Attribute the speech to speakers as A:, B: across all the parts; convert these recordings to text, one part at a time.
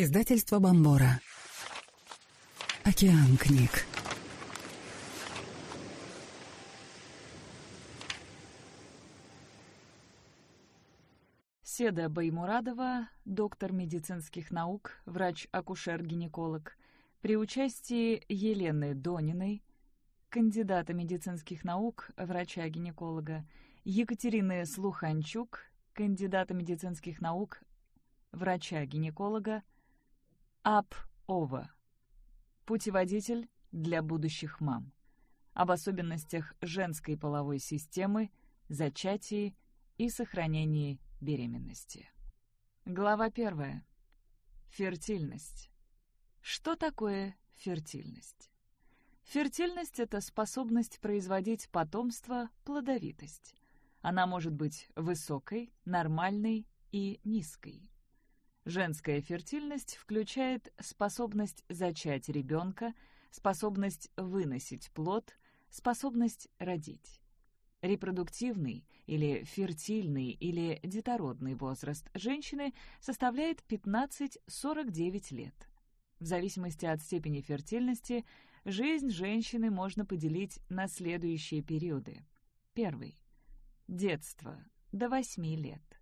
A: Издательство Бомбора. Океан книг.
B: Седа Баймурадова, доктор медицинских наук, врач-акушер-гинеколог, при участии Елены Дониной, кандидата медицинских наук, врача-гинеколога, Екатерины Слуханчук, кандидата медицинских наук, врача-гинеколога, Ап Ова. Путеводитель для будущих мам. Об особенностях женской половой системы, зачатии и сохранении беременности. Глава первая. Фертильность. Что такое фертильность? Фертильность — это способность производить потомство, плодовитость. Она может быть высокой, нормальной и низкой. Женская фертильность включает способность зачать ребенка, способность выносить плод, способность родить. Репродуктивный или фертильный или детородный возраст женщины составляет 15-49 лет. В зависимости от степени фертильности жизнь женщины можно поделить на следующие периоды. Первый. Детство. До 8 лет.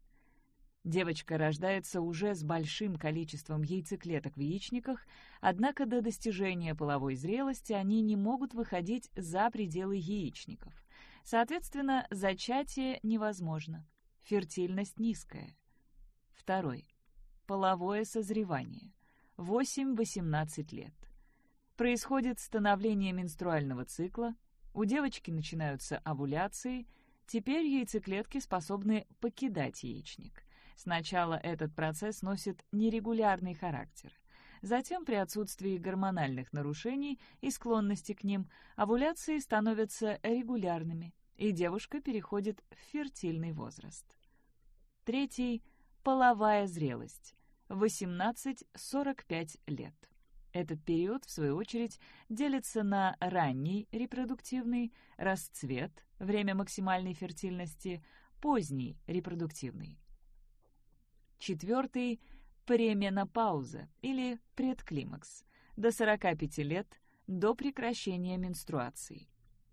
B: Девочка рождается уже с большим количеством яйцеклеток в яичниках, однако до достижения половой зрелости они не могут выходить за пределы яичников. Соответственно, зачатие невозможно. Фертильность низкая. Второй. Половое созревание. 8-18 лет. Происходит становление менструального цикла, у девочки начинаются овуляции, теперь яйцеклетки способны покидать яичник. Сначала этот процесс носит нерегулярный характер. Затем при отсутствии гормональных нарушений и склонности к ним овуляции становятся регулярными, и девушка переходит в фертильный возраст. Третий – половая зрелость – 18-45 лет. Этот период, в свою очередь, делится на ранний репродуктивный, расцвет, время максимальной фертильности, поздний репродуктивный. Четвертый – пременопауза или предклимакс, до 45 лет, до прекращения менструации.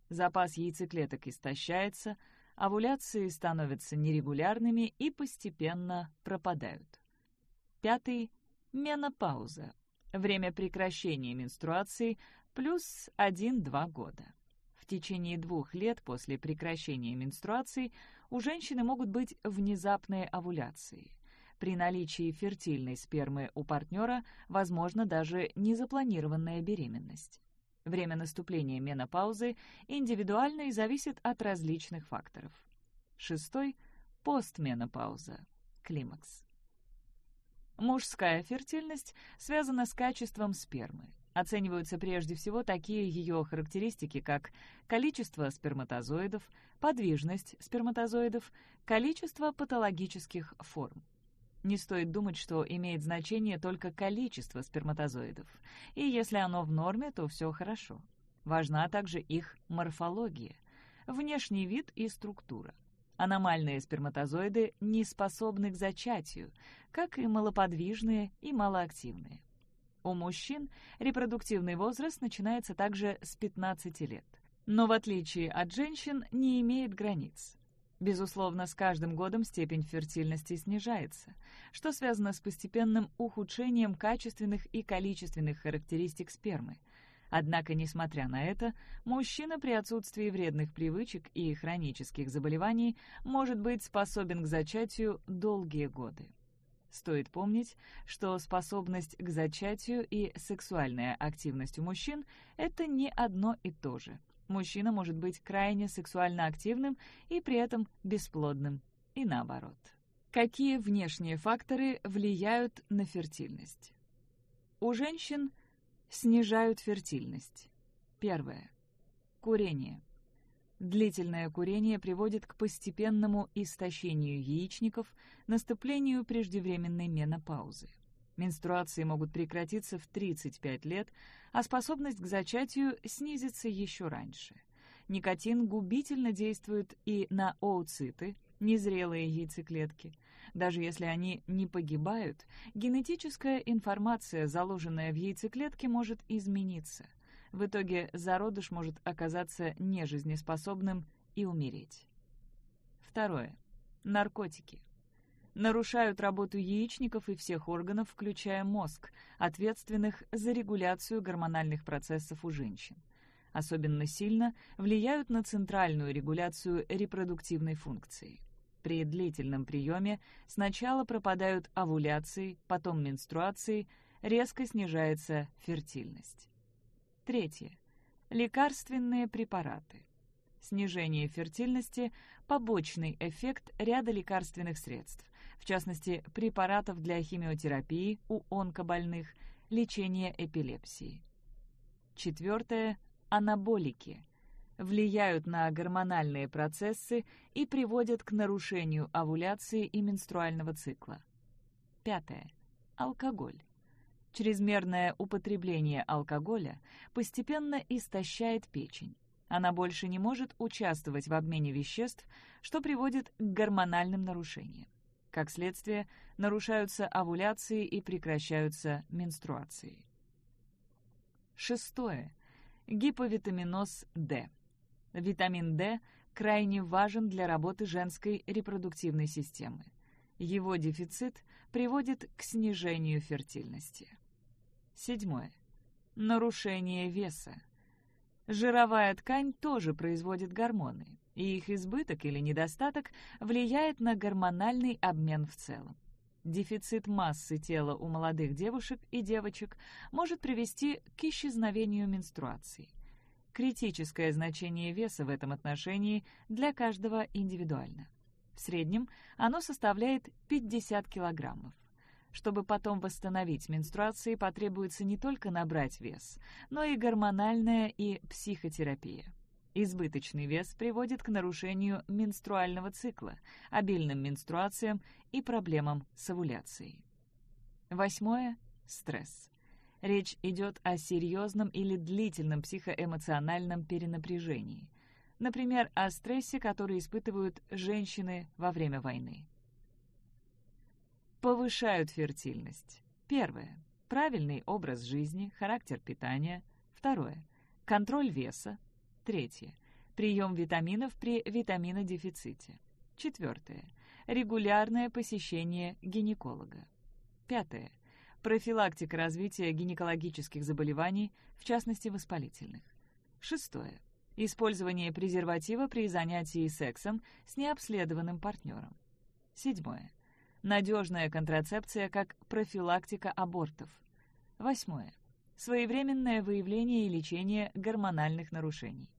B: Запас яйцеклеток истощается, овуляции становятся нерегулярными и постепенно пропадают. Пятый – менопауза, время прекращения менструации плюс 1-2 года. В течение двух лет после прекращения менструации у женщины могут быть внезапные овуляции – при наличии фертильной спермы у партнера возможно даже незапланированная беременность. Время наступления менопаузы индивидуально и зависит от различных факторов. Шестой – постменопауза, климакс. Мужская фертильность связана с качеством спермы. Оцениваются прежде всего такие ее характеристики, как количество сперматозоидов, подвижность сперматозоидов, количество патологических форм. Не стоит думать, что имеет значение только количество сперматозоидов, и если оно в норме, то все хорошо. Важна также их морфология, внешний вид и структура. Аномальные сперматозоиды не способны к зачатию, как и малоподвижные и малоактивные. У мужчин репродуктивный возраст начинается также с 15 лет, но в отличие от женщин не имеет границ. Безусловно, с каждым годом степень фертильности снижается, что связано с постепенным ухудшением качественных и количественных характеристик спермы. Однако, несмотря на это, мужчина при отсутствии вредных привычек и хронических заболеваний может быть способен к зачатию долгие годы. Стоит помнить, что способность к зачатию и сексуальная активность у мужчин — это не одно и то же — Мужчина может быть крайне сексуально активным и при этом бесплодным, и наоборот. Какие внешние факторы влияют на фертильность? У женщин снижают фертильность. Первое. Курение. Длительное курение приводит к постепенному истощению яичников, наступлению преждевременной менопаузы. Менструации могут прекратиться в 35 лет, а способность к зачатию снизится еще раньше. Никотин губительно действует и на oocyты, незрелые яйцеклетки. Даже если они не погибают, генетическая информация, заложенная в яйцеклетке, может измениться. В итоге зародыш может оказаться нежизнеспособным и умереть. Второе. Наркотики. Нарушают работу яичников и всех органов, включая мозг, ответственных за регуляцию гормональных процессов у женщин. Особенно сильно влияют на центральную регуляцию репродуктивной функции. При длительном приеме сначала пропадают овуляции, потом менструации, резко снижается фертильность. Третье. Лекарственные препараты. Снижение фертильности – побочный эффект ряда лекарственных средств, в частности, препаратов для химиотерапии у онкобольных, лечения эпилепсии. Четвертое – анаболики. Влияют на гормональные процессы и приводят к нарушению овуляции и менструального цикла. Пятое – алкоголь. Чрезмерное употребление алкоголя постепенно истощает печень. Она больше не может участвовать в обмене веществ, что приводит к гормональным нарушениям. Как следствие, нарушаются овуляции и прекращаются менструации. Шестое. Гиповитаминоз D. Витамин D крайне важен для работы женской репродуктивной системы. Его дефицит приводит к снижению фертильности. Седьмое. Нарушение веса. Жировая ткань тоже производит гормоны, и их избыток или недостаток влияет на гормональный обмен в целом. Дефицит массы тела у молодых девушек и девочек может привести к исчезновению менструаций. Критическое значение веса в этом отношении для каждого индивидуально. В среднем оно составляет 50 килограммов. Чтобы потом восстановить менструации, потребуется не только набрать вес, но и гормональная и психотерапия. Избыточный вес приводит к нарушению менструального цикла, обильным менструациям и проблемам с овуляцией. Восьмое – стресс. Речь идет о серьезном или длительном психоэмоциональном перенапряжении. Например, о стрессе, который испытывают женщины во время войны повышают фертильность. Первое. Правильный образ жизни, характер питания. Второе. Контроль веса. Третье. Прием витаминов при витаминодефиците. Четвертое. Регулярное посещение гинеколога. Пятое. Профилактика развития гинекологических заболеваний, в частности воспалительных. Шестое. Использование презерватива при занятии сексом с необследованным партнером. Седьмое Надежная контрацепция как профилактика абортов. Восьмое. Своевременное выявление и лечение гормональных нарушений.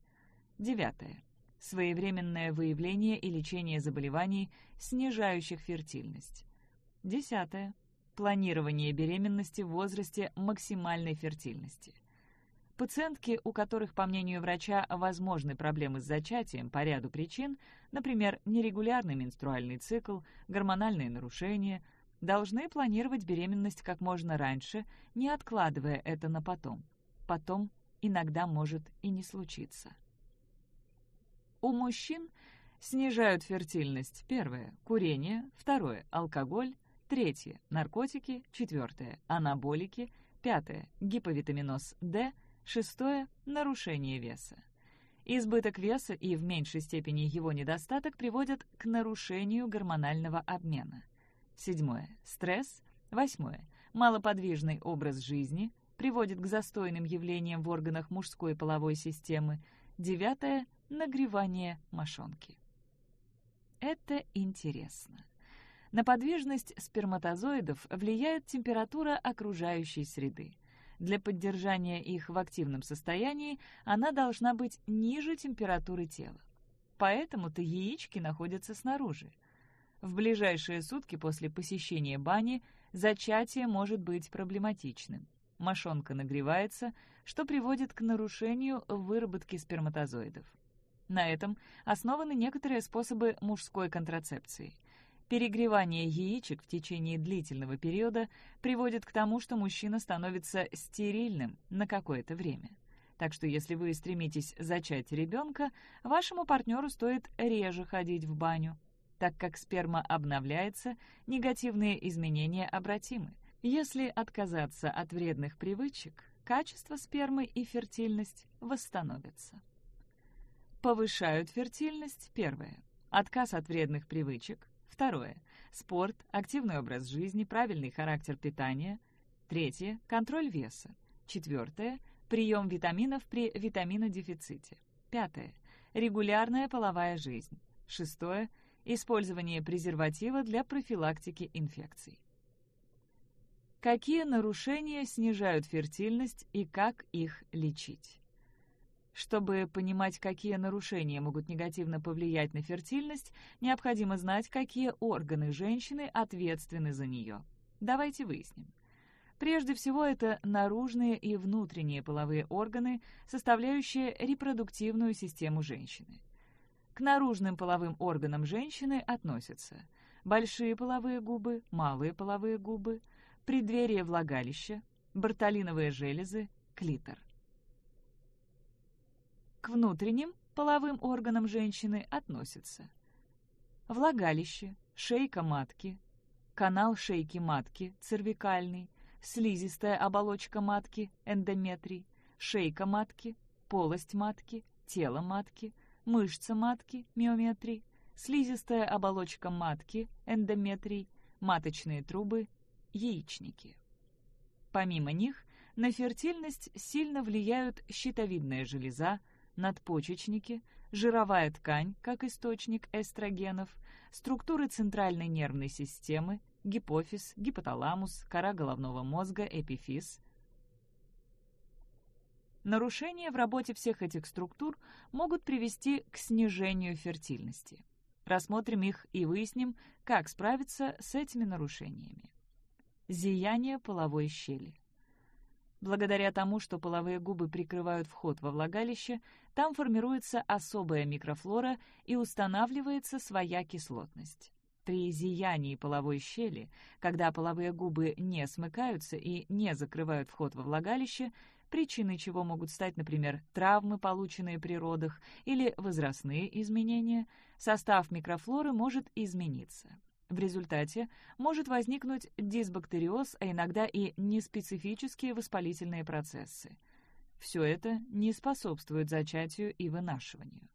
B: Девятое. Своевременное выявление и лечение заболеваний, снижающих фертильность. Десятое. Планирование беременности в возрасте максимальной фертильности. Пациентки, у которых, по мнению врача, возможны проблемы с зачатием по ряду причин, например, нерегулярный менструальный цикл, гормональные нарушения, должны планировать беременность как можно раньше, не откладывая это на потом. Потом иногда может и не случиться. У мужчин снижают фертильность. Первое – курение. Второе – алкоголь. Третье – наркотики. Четвертое – анаболики. Пятое – гиповитаминоз D – Шестое – нарушение веса. Избыток веса и в меньшей степени его недостаток приводят к нарушению гормонального обмена. Седьмое – стресс. Восьмое – малоподвижный образ жизни приводит к застойным явлениям в органах мужской половой системы. Девятое – нагревание мошонки. Это интересно. На подвижность сперматозоидов влияет температура окружающей среды. Для поддержания их в активном состоянии она должна быть ниже температуры тела. Поэтому-то яички находятся снаружи. В ближайшие сутки после посещения бани зачатие может быть проблематичным. Мошонка нагревается, что приводит к нарушению выработки сперматозоидов. На этом основаны некоторые способы мужской контрацепции. Перегревание яичек в течение длительного периода приводит к тому, что мужчина становится стерильным на какое-то время. Так что если вы стремитесь зачать ребенка, вашему партнеру стоит реже ходить в баню. Так как сперма обновляется, негативные изменения обратимы. Если отказаться от вредных привычек, качество спермы и фертильность восстановятся. Повышают фертильность – первое. Отказ от вредных привычек – второе. Спорт, активный образ жизни, правильный характер питания – Третье – контроль веса. Четвертое – прием витаминов при витаминодефиците. Пятое – регулярная половая жизнь. Шестое – использование презерватива для профилактики инфекций. Какие нарушения снижают фертильность и как их лечить? Чтобы понимать, какие нарушения могут негативно повлиять на фертильность, необходимо знать, какие органы женщины ответственны за нее. Давайте выясним. Прежде всего, это наружные и внутренние половые органы, составляющие репродуктивную систему женщины. К наружным половым органам женщины относятся большие половые губы, малые половые губы, преддверие влагалища, бартолиновые железы, клитор. К внутренним половым органам женщины относятся влагалище, шейка матки, канал шейки матки, цервикальный, слизистая оболочка матки, эндометрий, шейка матки, полость матки, тело матки, мышца матки, миометрий, слизистая оболочка матки, эндометрий, маточные трубы, яичники. Помимо них, на фертильность сильно влияют щитовидная железа, надпочечники, жировая ткань, как источник эстрогенов, структуры центральной нервной системы, гипофиз, гипоталамус, кора головного мозга, эпифиз. Нарушения в работе всех этих структур могут привести к снижению фертильности. Рассмотрим их и выясним, как справиться с этими нарушениями. Зияние половой щели. Благодаря тому, что половые губы прикрывают вход во влагалище, там формируется особая микрофлора и устанавливается своя кислотность. При зиянии половой щели, когда половые губы не смыкаются и не закрывают вход во влагалище, причиной чего могут стать, например, травмы, полученные при родах, или возрастные изменения, состав микрофлоры может измениться. В результате может возникнуть дисбактериоз, а иногда и неспецифические воспалительные процессы. Все это не способствует зачатию и вынашиванию.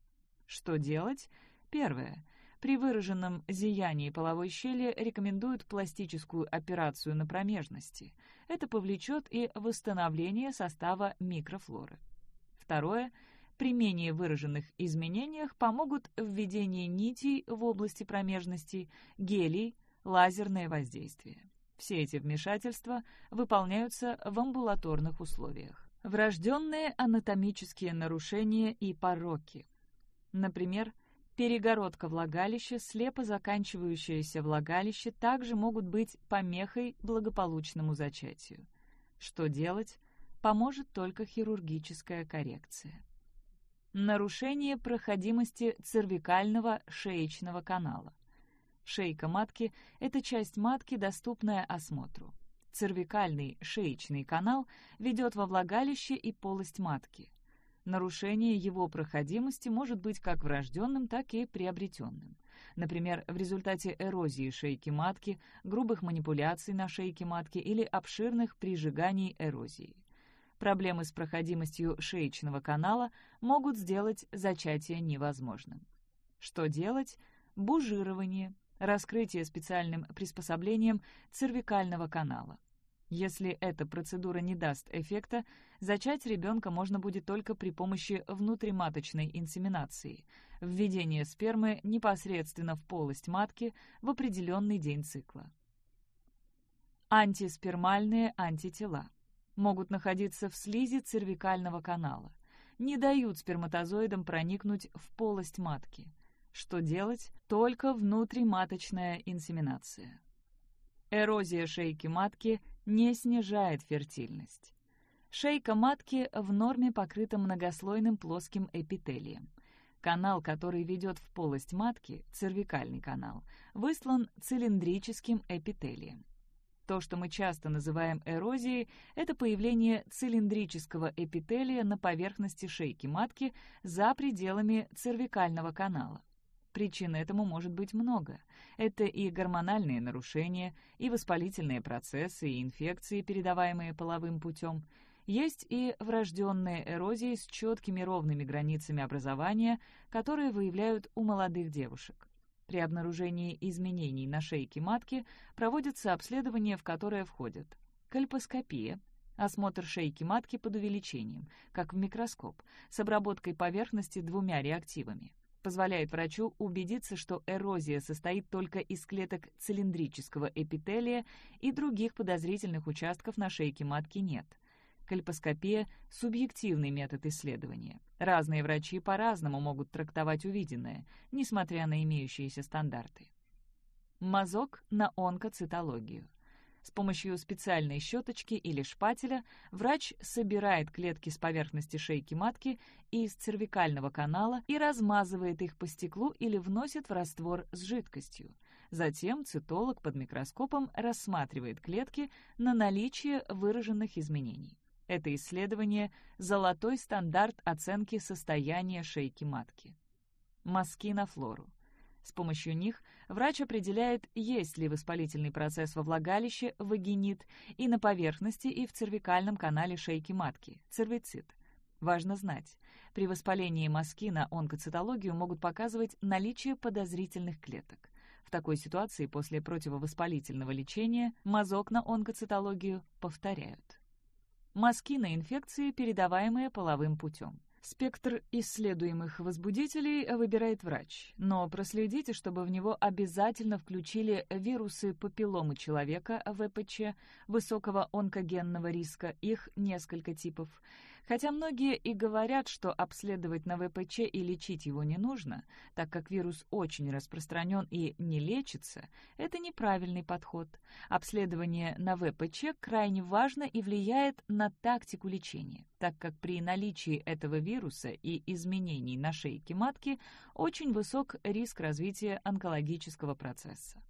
B: Что делать? Первое — при выраженном зиянии половой щели рекомендуют пластическую операцию на промежности. Это повлечет и восстановление состава микрофлоры. Второе. При менее выраженных изменениях помогут введение нитей в области промежности, гелий, лазерное воздействие. Все эти вмешательства выполняются в амбулаторных условиях. Врожденные анатомические нарушения и пороки. Например, Перегородка влагалища, слепо заканчивающееся влагалище также могут быть помехой благополучному зачатию. Что делать? Поможет только хирургическая коррекция. Нарушение проходимости цервикального шеечного канала. Шейка матки – это часть матки, доступная осмотру. Цервикальный шеечный канал ведет во влагалище и полость матки. Нарушение его проходимости может быть как врожденным, так и приобретенным. Например, в результате эрозии шейки матки, грубых манипуляций на шейке матки или обширных прижиганий эрозии. Проблемы с проходимостью шеечного канала могут сделать зачатие невозможным. Что делать? Бужирование, раскрытие специальным приспособлением цервикального канала. Если эта процедура не даст эффекта, зачать ребенка можно будет только при помощи внутриматочной инсеминации, введения спермы непосредственно в полость матки в определенный день цикла. Антиспермальные антитела могут находиться в слизи цервикального канала, не дают сперматозоидам проникнуть в полость матки. Что делать? Только внутриматочная инсеминация. Эрозия шейки матки не снижает фертильность. Шейка матки в норме покрыта многослойным плоским эпителием. Канал, который ведет в полость матки, цервикальный канал, выслан цилиндрическим эпителием. То, что мы часто называем эрозией, это появление цилиндрического эпителия на поверхности шейки матки за пределами цервикального канала. Причин этому может быть много. Это и гормональные нарушения, и воспалительные процессы, и инфекции, передаваемые половым путем. Есть и врожденные эрозии с четкими ровными границами образования, которые выявляют у молодых девушек. При обнаружении изменений на шейке матки проводится обследование, в которое входят кальпоскопия, осмотр шейки матки под увеличением, как в микроскоп, с обработкой поверхности двумя реактивами, позволяет врачу убедиться, что эрозия состоит только из клеток цилиндрического эпителия и других подозрительных участков на шейке матки нет. Кальпоскопия — субъективный метод исследования. Разные врачи по-разному могут трактовать увиденное, несмотря на имеющиеся стандарты. Мазок на онкоцитологию. С помощью специальной щеточки или шпателя врач собирает клетки с поверхности шейки матки и из цервикального канала и размазывает их по стеклу или вносит в раствор с жидкостью. Затем цитолог под микроскопом рассматривает клетки на наличие выраженных изменений. Это исследование – золотой стандарт оценки состояния шейки матки. Мазки на флору. С помощью них врач определяет, есть ли воспалительный процесс во влагалище, вагинит, и на поверхности и в цервикальном канале шейки матки, цервицит. Важно знать, при воспалении мазки на онкоцитологию могут показывать наличие подозрительных клеток. В такой ситуации после противовоспалительного лечения мазок на онкоцитологию повторяют. Мазки на инфекции, передаваемые половым путем. Спектр исследуемых возбудителей выбирает врач, но проследите, чтобы в него обязательно включили вирусы папилломы человека, ВПЧ, высокого онкогенного риска, их несколько типов, Хотя многие и говорят, что обследовать на ВПЧ и лечить его не нужно, так как вирус очень распространен и не лечится, это неправильный подход. Обследование на ВПЧ крайне важно и влияет на тактику лечения, так как при наличии этого вируса и изменений на шейке матки очень высок риск развития онкологического процесса.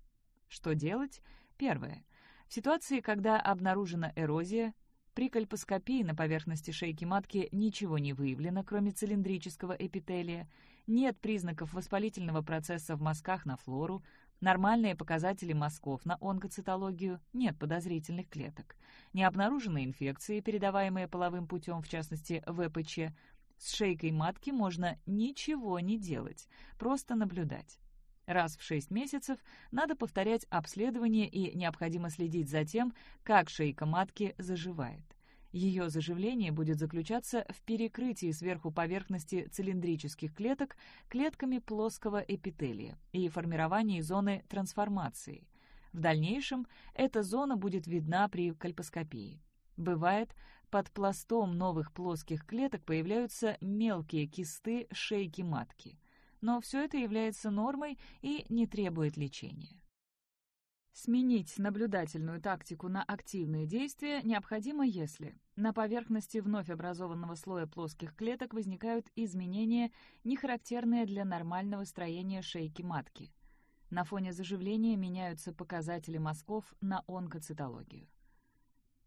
B: Что делать? Первое. В ситуации, когда обнаружена эрозия, при кальпоскопии на поверхности шейки матки ничего не выявлено, кроме цилиндрического эпителия, нет признаков воспалительного процесса в мазках на флору, нормальные показатели мазков на онкоцитологию, нет подозрительных клеток, не обнаружены инфекции, передаваемые половым путем, в частности ВПЧ. С шейкой матки можно ничего не делать, просто наблюдать. Раз в 6 месяцев надо повторять обследование и необходимо следить за тем, как шейка матки заживает. Ее заживление будет заключаться в перекрытии сверху поверхности цилиндрических клеток клетками плоского эпителия и формировании зоны трансформации. В дальнейшем эта зона будет видна при кальпоскопии. Бывает, под пластом новых плоских клеток появляются мелкие кисты шейки матки – но все это является нормой и не требует лечения. Сменить наблюдательную тактику на активные действия необходимо, если на поверхности вновь образованного слоя плоских клеток возникают изменения, не характерные для нормального строения шейки матки. На фоне заживления меняются показатели мазков на онкоцитологию.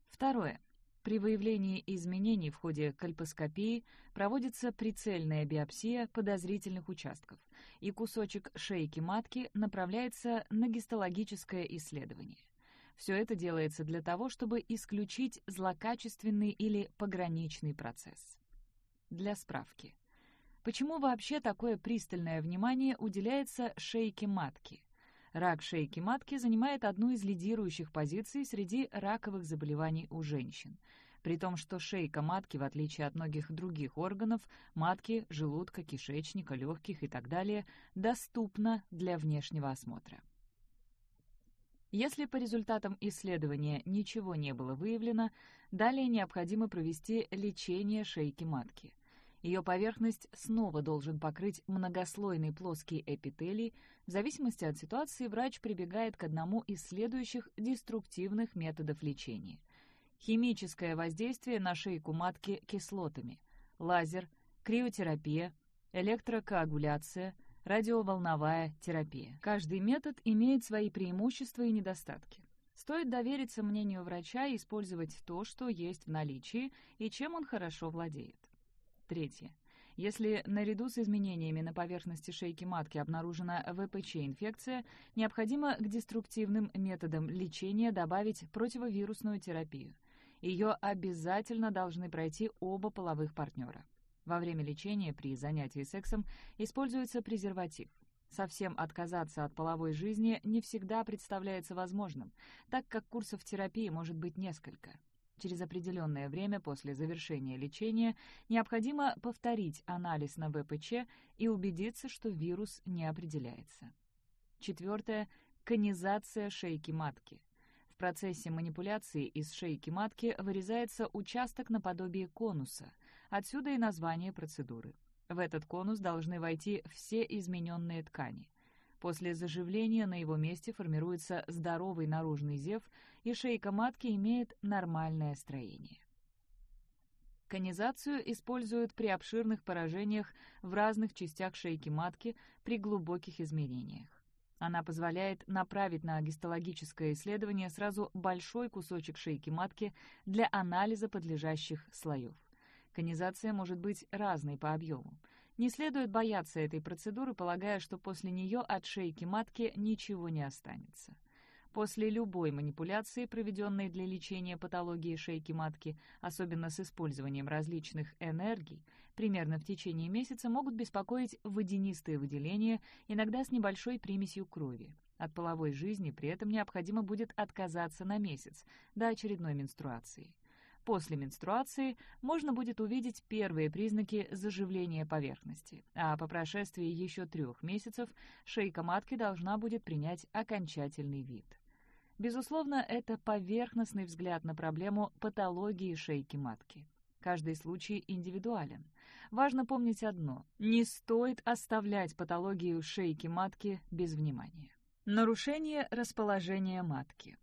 B: Второе. При выявлении изменений в ходе кальпоскопии проводится прицельная биопсия подозрительных участков, и кусочек шейки матки направляется на гистологическое исследование. Все это делается для того, чтобы исключить злокачественный или пограничный процесс. Для справки. Почему вообще такое пристальное внимание уделяется шейке матки? Рак шейки матки занимает одну из лидирующих позиций среди раковых заболеваний у женщин. При том, что шейка матки, в отличие от многих других органов, матки, желудка, кишечника, легких и так далее, доступна для внешнего осмотра. Если по результатам исследования ничего не было выявлено, далее необходимо провести лечение шейки матки. Ее поверхность снова должен покрыть многослойный плоский эпителий. В зависимости от ситуации врач прибегает к одному из следующих деструктивных методов лечения. Химическое воздействие на шейку матки кислотами, лазер, криотерапия, электрокоагуляция, радиоволновая терапия. Каждый метод имеет свои преимущества и недостатки. Стоит довериться мнению врача и использовать то, что есть в наличии и чем он хорошо владеет. Третье. Если наряду с изменениями на поверхности шейки матки обнаружена ВПЧ-инфекция, необходимо к деструктивным методам лечения добавить противовирусную терапию. Ее обязательно должны пройти оба половых партнера. Во время лечения при занятии сексом используется презерватив. Совсем отказаться от половой жизни не всегда представляется возможным, так как курсов терапии может быть несколько. Через определенное время после завершения лечения необходимо повторить анализ на ВПЧ и убедиться, что вирус не определяется. Четвертое. Конизация шейки матки. В процессе манипуляции из шейки матки вырезается участок наподобие конуса, отсюда и название процедуры. В этот конус должны войти все измененные ткани. После заживления на его месте формируется здоровый наружный зев, и шейка матки имеет нормальное строение. Конизацию используют при обширных поражениях в разных частях шейки матки при глубоких изменениях. Она позволяет направить на гистологическое исследование сразу большой кусочек шейки матки для анализа подлежащих слоев. Конизация может быть разной по объему. Не следует бояться этой процедуры, полагая, что после нее от шейки матки ничего не останется. После любой манипуляции, проведенной для лечения патологии шейки матки, особенно с использованием различных энергий, примерно в течение месяца могут беспокоить водянистые выделения, иногда с небольшой примесью крови. От половой жизни при этом необходимо будет отказаться на месяц, до очередной менструации. После менструации можно будет увидеть первые признаки заживления поверхности, а по прошествии еще трех месяцев шейка матки должна будет принять окончательный вид. Безусловно, это поверхностный взгляд на проблему патологии шейки матки. Каждый случай индивидуален. Важно помнить одно – не стоит оставлять патологию шейки матки без внимания. Нарушение расположения матки.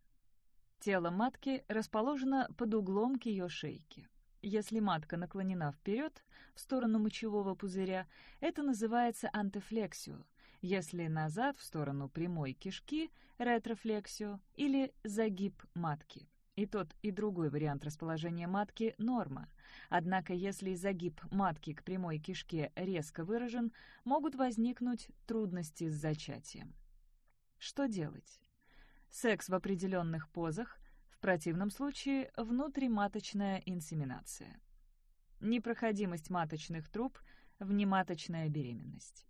B: Тело матки расположено под углом к ее шейке. Если матка наклонена вперед, в сторону мочевого пузыря, это называется антифлексио. Если назад, в сторону прямой кишки, ретрофлексио или загиб матки. И тот, и другой вариант расположения матки – норма. Однако, если загиб матки к прямой кишке резко выражен, могут возникнуть трудности с зачатием. Что делать? Секс в определенных позах, в противном случае внутриматочная инсеминация. Непроходимость маточных труб, внематочная беременность.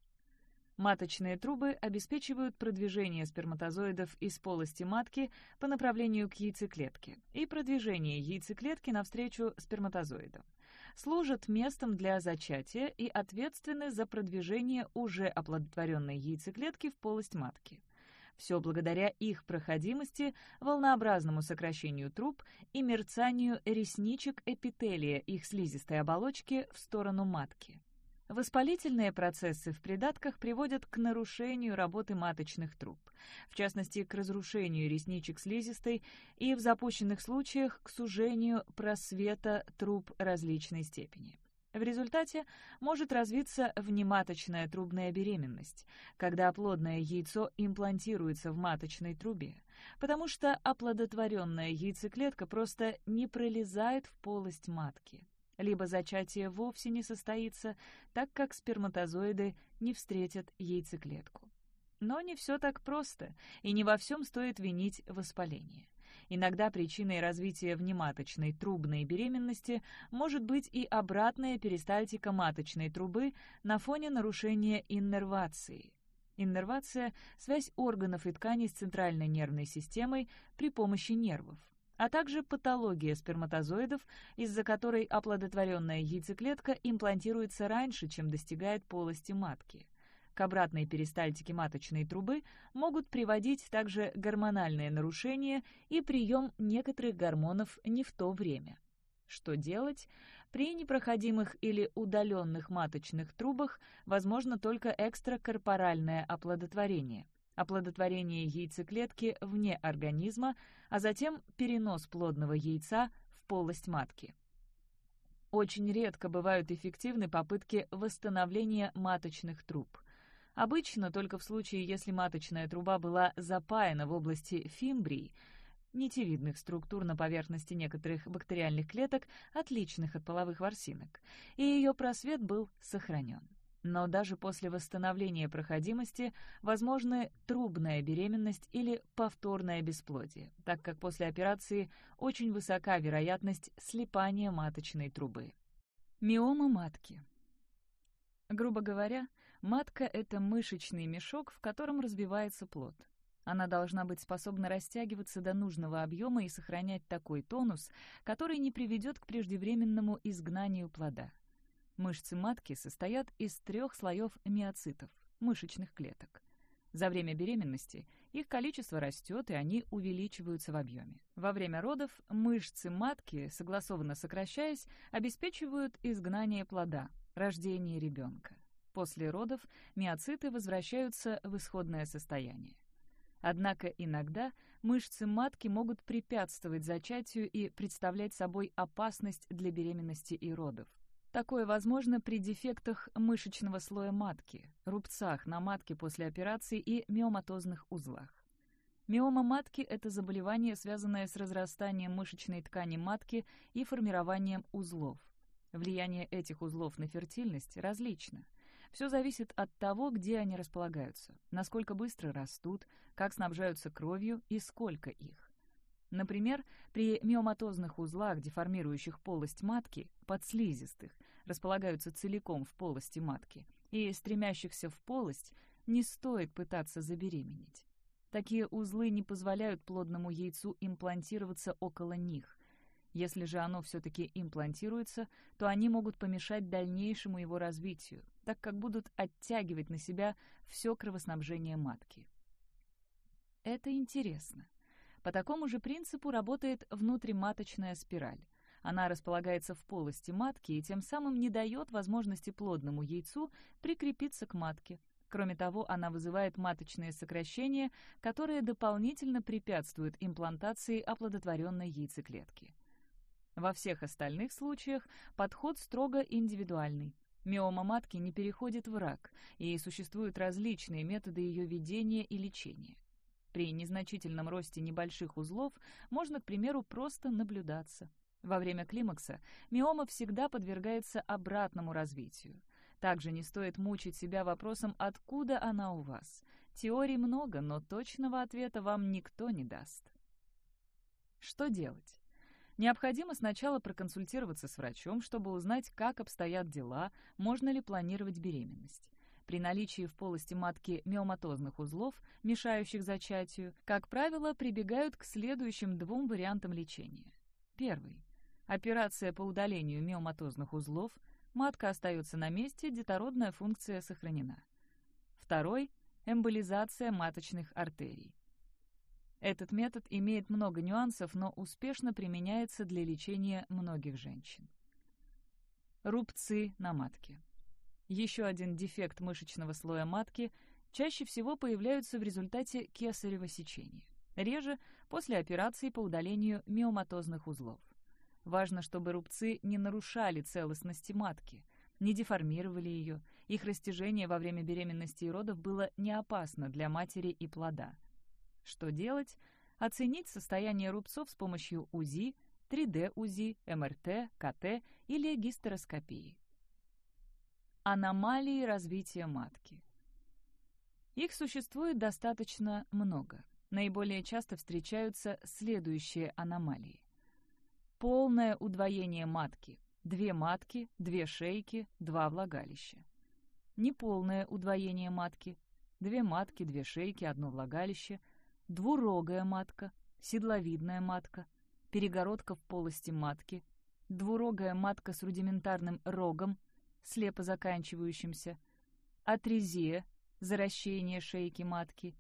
B: Маточные трубы обеспечивают продвижение сперматозоидов из полости матки по направлению к яйцеклетке и продвижение яйцеклетки навстречу сперматозоидам. Служат местом для зачатия и ответственны за продвижение уже оплодотворенной яйцеклетки в полость матки. Все благодаря их проходимости, волнообразному сокращению труб и мерцанию ресничек эпителия их слизистой оболочки в сторону матки. Воспалительные процессы в придатках приводят к нарушению работы маточных труб, в частности, к разрушению ресничек слизистой и в запущенных случаях к сужению просвета труб различной степени. В результате может развиться внематочная трубная беременность, когда оплодное яйцо имплантируется в маточной трубе, потому что оплодотворенная яйцеклетка просто не пролезает в полость матки. Либо зачатие вовсе не состоится, так как сперматозоиды не встретят яйцеклетку. Но не все так просто, и не во всем стоит винить воспаление. Иногда причиной развития внематочной трубной беременности может быть и обратная перистальтика маточной трубы на фоне нарушения иннервации. Иннервация – связь органов и тканей с центральной нервной системой при помощи нервов а также патология сперматозоидов, из-за которой оплодотворенная яйцеклетка имплантируется раньше, чем достигает полости матки. К обратной перистальтике маточной трубы могут приводить также гормональные нарушения и прием некоторых гормонов не в то время. Что делать? При непроходимых или удаленных маточных трубах возможно только экстракорпоральное оплодотворение, оплодотворение яйцеклетки вне организма, а затем перенос плодного яйца в полость матки. Очень редко бывают эффективны попытки восстановления маточных труб – Обычно только в случае, если маточная труба была запаяна в области фимбрии, нитевидных структур на поверхности некоторых бактериальных клеток, отличных от половых ворсинок, и ее просвет был сохранен. Но даже после восстановления проходимости возможны трубная беременность или повторное бесплодие, так как после операции очень высока вероятность слипания маточной трубы. Миома матки. Грубо говоря, матка — это мышечный мешок, в котором разбивается плод. Она должна быть способна растягиваться до нужного объема и сохранять такой тонус, который не приведет к преждевременному изгнанию плода. Мышцы матки состоят из трех слоев миоцитов, мышечных клеток. За время беременности их количество растет, и они увеличиваются в объеме. Во время родов мышцы матки, согласованно сокращаясь, обеспечивают изгнание плода, рождение ребенка. После родов миоциты возвращаются в исходное состояние. Однако иногда мышцы матки могут препятствовать зачатию и представлять собой опасность для беременности и родов. Такое возможно при дефектах мышечного слоя матки, рубцах на матке после операции и миоматозных узлах. Миома матки – это заболевание, связанное с разрастанием мышечной ткани матки и формированием узлов. Влияние этих узлов на фертильность различно. Все зависит от того, где они располагаются, насколько быстро растут, как снабжаются кровью и сколько их. Например, при миоматозных узлах, деформирующих полость матки, подслизистых, располагаются целиком в полости матки, и стремящихся в полость не стоит пытаться забеременеть. Такие узлы не позволяют плодному яйцу имплантироваться около них. Если же оно все-таки имплантируется, то они могут помешать дальнейшему его развитию, так как будут оттягивать на себя все кровоснабжение матки. Это интересно. По такому же принципу работает внутриматочная спираль. Она располагается в полости матки и тем самым не дает возможности плодному яйцу прикрепиться к матке. Кроме того, она вызывает маточные сокращения, которые дополнительно препятствуют имплантации оплодотворенной яйцеклетки. Во всех остальных случаях подход строго индивидуальный. Миома матки не переходит в рак, и существуют различные методы ее ведения и лечения. При незначительном росте небольших узлов можно, к примеру, просто наблюдаться. Во время климакса миома всегда подвергается обратному развитию. Также не стоит мучить себя вопросом, откуда она у вас. Теорий много, но точного ответа вам никто не даст. Что делать? Необходимо сначала проконсультироваться с врачом, чтобы узнать, как обстоят дела, можно ли планировать беременность. При наличии в полости матки миоматозных узлов, мешающих зачатию, как правило, прибегают к следующим двум вариантам лечения. Первый. Операция по удалению миоматозных узлов. Матка остается на месте, детородная функция сохранена. Второй. Эмболизация маточных артерий. Этот метод имеет много нюансов, но успешно применяется для лечения многих женщин. Рубцы на матке. Еще один дефект мышечного слоя матки чаще всего появляются в результате кесарево сечения, реже после операции по удалению миоматозных узлов. Важно, чтобы рубцы не нарушали целостности матки, не деформировали ее, их растяжение во время беременности и родов было не опасно для матери и плода. Что делать? Оценить состояние рубцов с помощью УЗИ, 3D-УЗИ, МРТ, КТ или гистероскопии. Аномалии развития матки. Их существует достаточно много. Наиболее часто встречаются следующие аномалии. Полное удвоение матки. Две матки, две шейки, два влагалища. Неполное удвоение матки. Две матки, две шейки, одно влагалище. Двурогая матка, седловидная матка, перегородка в полости матки, двурогая матка с рудиментарным рогом, слепо заканчивающимся, атрезия, заращение шейки матки,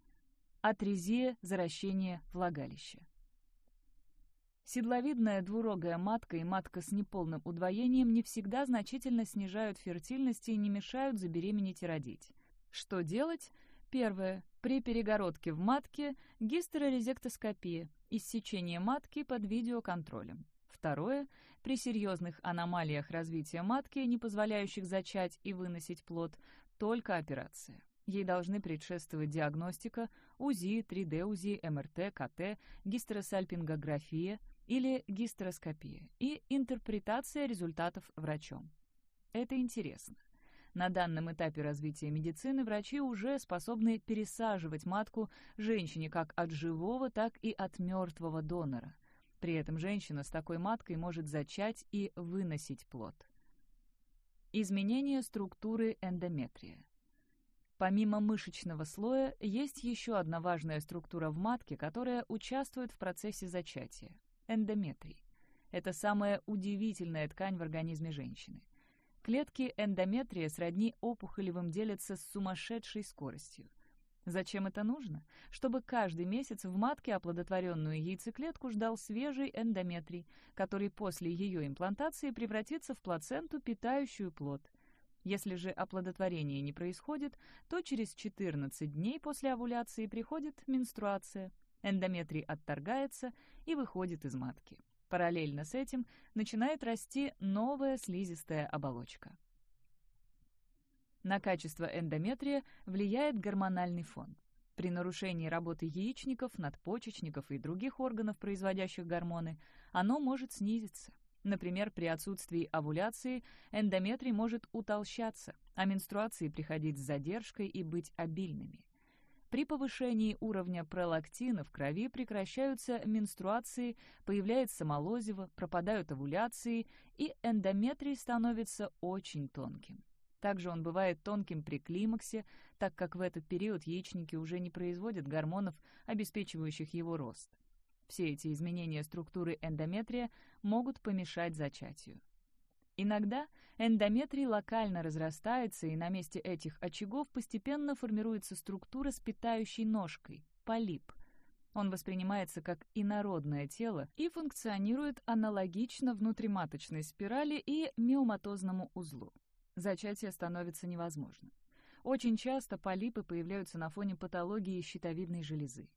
B: атрезия, заращение влагалища. Седловидная двурогая матка и матка с неполным удвоением не всегда значительно снижают фертильность и не мешают забеременеть и родить. Что делать? Первое. При перегородке в матке гистерорезектоскопия, иссечение матки под видеоконтролем. Второе. При серьезных аномалиях развития матки, не позволяющих зачать и выносить плод, только операция. Ей должны предшествовать диагностика, УЗИ, 3D-УЗИ, МРТ, КТ, гистеросальпингография или гистероскопия и интерпретация результатов врачом. Это интересно. На данном этапе развития медицины врачи уже способны пересаживать матку женщине как от живого, так и от мертвого донора. При этом женщина с такой маткой может зачать и выносить плод. Изменение структуры эндометрия. Помимо мышечного слоя, есть еще одна важная структура в матке, которая участвует в процессе зачатия – эндометрий. Это самая удивительная ткань в организме женщины. Клетки эндометрия сродни опухолевым делятся с сумасшедшей скоростью. Зачем это нужно? Чтобы каждый месяц в матке оплодотворенную яйцеклетку ждал свежий эндометрий, который после ее имплантации превратится в плаценту, питающую плод – если же оплодотворение не происходит, то через 14 дней после овуляции приходит менструация, эндометрий отторгается и выходит из матки. Параллельно с этим начинает расти новая слизистая оболочка. На качество эндометрия влияет гормональный фон. При нарушении работы яичников, надпочечников и других органов, производящих гормоны, оно может снизиться. Например, при отсутствии овуляции эндометрий может утолщаться, а менструации приходить с задержкой и быть обильными. При повышении уровня пролактина в крови прекращаются менструации, появляется молозиво, пропадают овуляции, и эндометрий становится очень тонким. Также он бывает тонким при климаксе, так как в этот период яичники уже не производят гормонов, обеспечивающих его рост. Все эти изменения структуры эндометрия могут помешать зачатию. Иногда эндометрий локально разрастается, и на месте этих очагов постепенно формируется структура с питающей ножкой – полип. Он воспринимается как инородное тело и функционирует аналогично внутриматочной спирали и миоматозному узлу. Зачатие становится невозможным. Очень часто полипы появляются на фоне патологии щитовидной железы.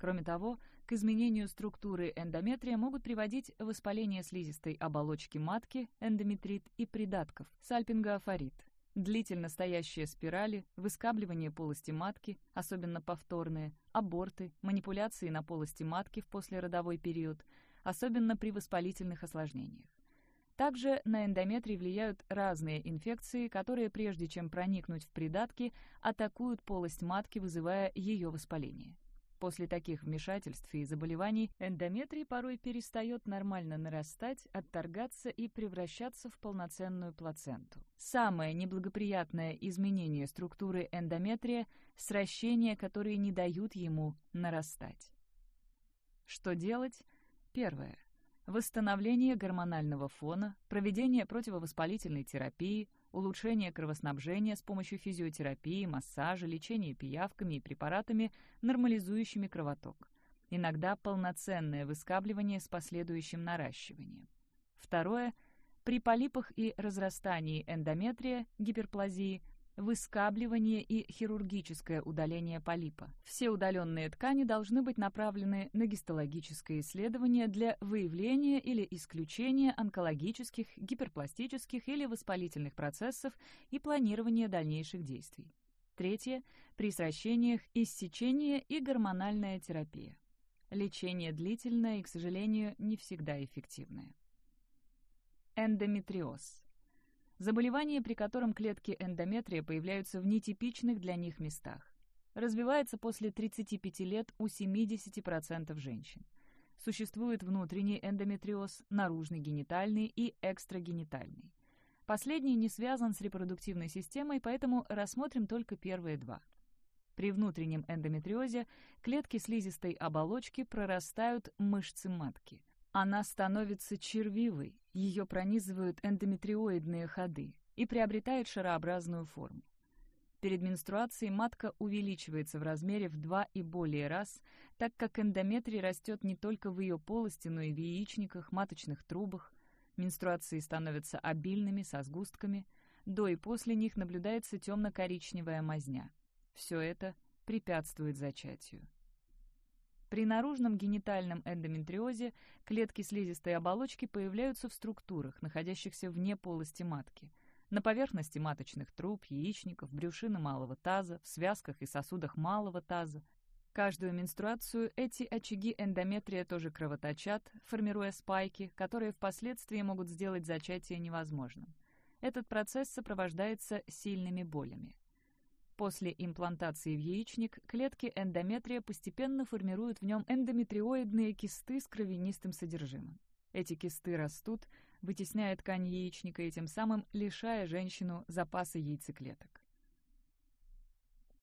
B: Кроме того, к изменению структуры эндометрия могут приводить воспаление слизистой оболочки матки, эндометрит и придатков, сальпингоофорит, длительно стоящие спирали, выскабливание полости матки, особенно повторные, аборты, манипуляции на полости матки в послеродовой период, особенно при воспалительных осложнениях. Также на эндометрий влияют разные инфекции, которые, прежде чем проникнуть в придатки, атакуют полость матки, вызывая ее воспаление. После таких вмешательств и заболеваний эндометрий порой перестает нормально нарастать, отторгаться и превращаться в полноценную плаценту. Самое неблагоприятное изменение структуры эндометрия – сращения, которые не дают ему нарастать. Что делать? Первое. Восстановление гормонального фона, проведение противовоспалительной терапии – улучшение кровоснабжения с помощью физиотерапии, массажа, лечения пиявками и препаратами, нормализующими кровоток. Иногда полноценное выскабливание с последующим наращиванием. Второе. При полипах и разрастании эндометрия, гиперплазии, выскабливание и хирургическое удаление полипа. Все удаленные ткани должны быть направлены на гистологическое исследование для выявления или исключения онкологических, гиперпластических или воспалительных процессов и планирования дальнейших действий. Третье. При сращениях иссечение и гормональная терапия. Лечение длительное и, к сожалению, не всегда эффективное. Эндометриоз Заболевание, при котором клетки эндометрия появляются в нетипичных для них местах. Развивается после 35 лет у 70% женщин. Существует внутренний эндометриоз, наружный генитальный и экстрагенитальный. Последний не связан с репродуктивной системой, поэтому рассмотрим только первые два. При внутреннем эндометриозе клетки слизистой оболочки прорастают мышцы матки. Она становится червивой, ее пронизывают эндометриоидные ходы и приобретает шарообразную форму. Перед менструацией матка увеличивается в размере в два и более раз, так как эндометрий растет не только в ее полости, но и в яичниках, маточных трубах. Менструации становятся обильными, со сгустками. До и после них наблюдается темно-коричневая мазня. Все это препятствует зачатию. При наружном генитальном эндометриозе клетки слизистой оболочки появляются в структурах, находящихся вне полости матки. На поверхности маточных труб, яичников, брюшины малого таза, в связках и сосудах малого таза. Каждую менструацию эти очаги эндометрия тоже кровоточат, формируя спайки, которые впоследствии могут сделать зачатие невозможным. Этот процесс сопровождается сильными болями. После имплантации в яичник клетки эндометрия постепенно формируют в нем эндометриоидные кисты с кровянистым содержимым. Эти кисты растут, вытесняя ткань яичника и тем самым лишая женщину запаса яйцеклеток.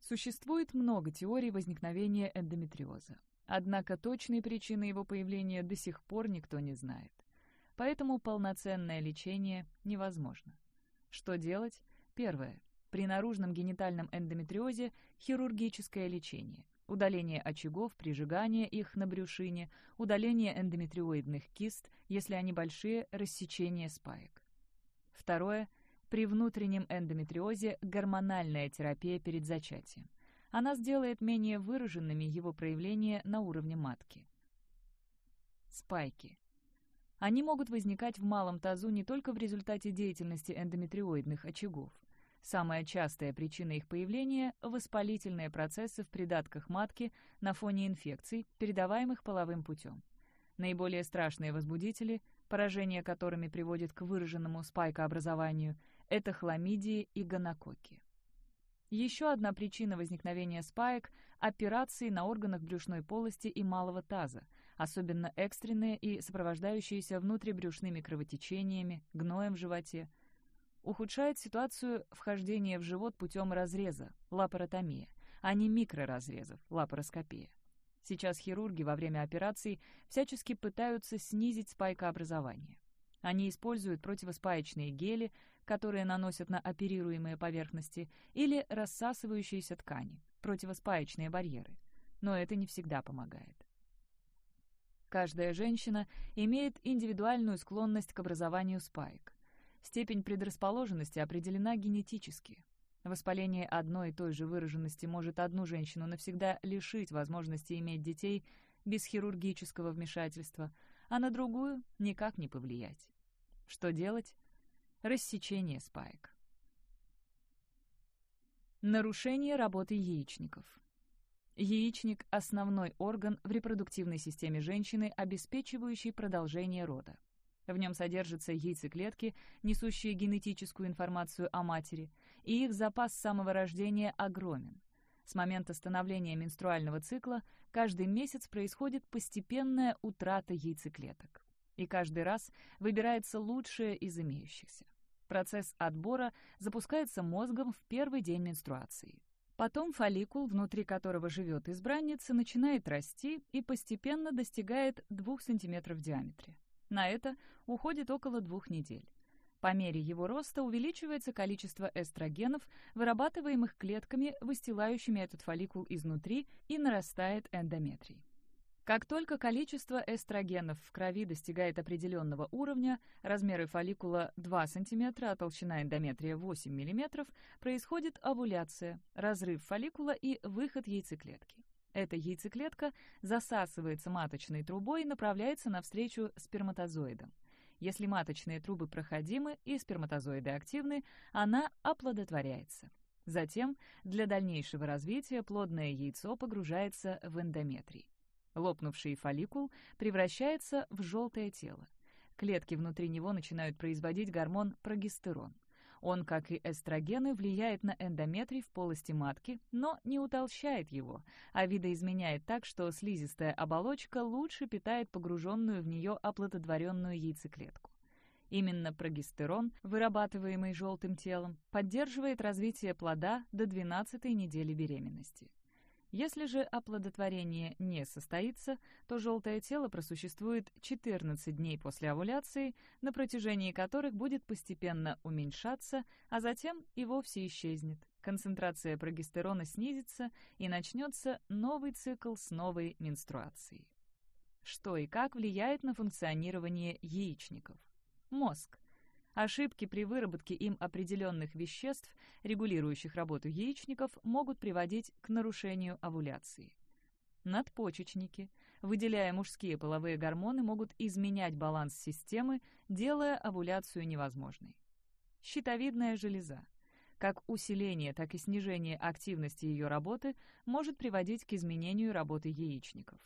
B: Существует много теорий возникновения эндометриоза. Однако точной причины его появления до сих пор никто не знает. Поэтому полноценное лечение невозможно. Что делать? Первое. При наружном генитальном эндометриозе хирургическое лечение, удаление очагов, прижигание их на брюшине, удаление эндометриоидных кист, если они большие, рассечение спаек. Второе. При внутреннем эндометриозе гормональная терапия перед зачатием. Она сделает менее выраженными его проявления на уровне матки. Спайки. Они могут возникать в малом тазу не только в результате деятельности эндометриоидных очагов. Самая частая причина их появления – воспалительные процессы в придатках матки на фоне инфекций, передаваемых половым путем. Наиболее страшные возбудители, поражение которыми приводит к выраженному спайкообразованию, это хламидии и гонококки. Еще одна причина возникновения спаек – операции на органах брюшной полости и малого таза, особенно экстренные и сопровождающиеся внутрибрюшными кровотечениями, гноем в животе – ухудшает ситуацию вхождение в живот путем разреза, лапаротомия, а не микроразрезов, лапароскопия. Сейчас хирурги во время операций всячески пытаются снизить спайкообразование. Они используют противоспаечные гели, которые наносят на оперируемые поверхности, или рассасывающиеся ткани, противоспаечные барьеры. Но это не всегда помогает. Каждая женщина имеет индивидуальную склонность к образованию спаек. Степень предрасположенности определена генетически. Воспаление одной и той же выраженности может одну женщину навсегда лишить возможности иметь детей без хирургического вмешательства, а на другую никак не повлиять. Что делать? Рассечение спаек. Нарушение работы яичников. Яичник – основной орган в репродуктивной системе женщины, обеспечивающий продолжение рода. В нем содержатся яйцеклетки, несущие генетическую информацию о матери, и их запас с самого рождения огромен. С момента становления менструального цикла каждый месяц происходит постепенная утрата яйцеклеток. И каждый раз выбирается лучшее из имеющихся. Процесс отбора запускается мозгом в первый день менструации. Потом фолликул, внутри которого живет избранница, начинает расти и постепенно достигает 2 см в диаметре. На это уходит около двух недель. По мере его роста увеличивается количество эстрогенов, вырабатываемых клетками, выстилающими этот фолликул изнутри, и нарастает эндометрий. Как только количество эстрогенов в крови достигает определенного уровня, размеры фолликула 2 см, а толщина эндометрия 8 мм, происходит овуляция, разрыв фолликула и выход яйцеклетки. Эта яйцеклетка засасывается маточной трубой и направляется навстречу сперматозоидам. Если маточные трубы проходимы и сперматозоиды активны, она оплодотворяется. Затем для дальнейшего развития плодное яйцо погружается в эндометрий. Лопнувший фолликул превращается в желтое тело. Клетки внутри него начинают производить гормон прогестерон. Он, как и эстрогены, влияет на эндометрий в полости матки, но не утолщает его, а видоизменяет так, что слизистая оболочка лучше питает погруженную в нее оплодотворенную яйцеклетку. Именно прогестерон, вырабатываемый желтым телом, поддерживает развитие плода до 12 недели беременности. Если же оплодотворение не состоится, то желтое тело просуществует 14 дней после овуляции, на протяжении которых будет постепенно уменьшаться, а затем и вовсе исчезнет. Концентрация прогестерона снизится и начнется новый цикл с новой менструацией. Что и как влияет на функционирование яичников? Мозг. Ошибки при выработке им определенных веществ, регулирующих работу яичников, могут приводить к нарушению овуляции. Надпочечники, выделяя мужские половые гормоны, могут изменять баланс системы, делая овуляцию невозможной. щитовидная железа. Как усиление, так и снижение активности ее работы может приводить к изменению работы яичников.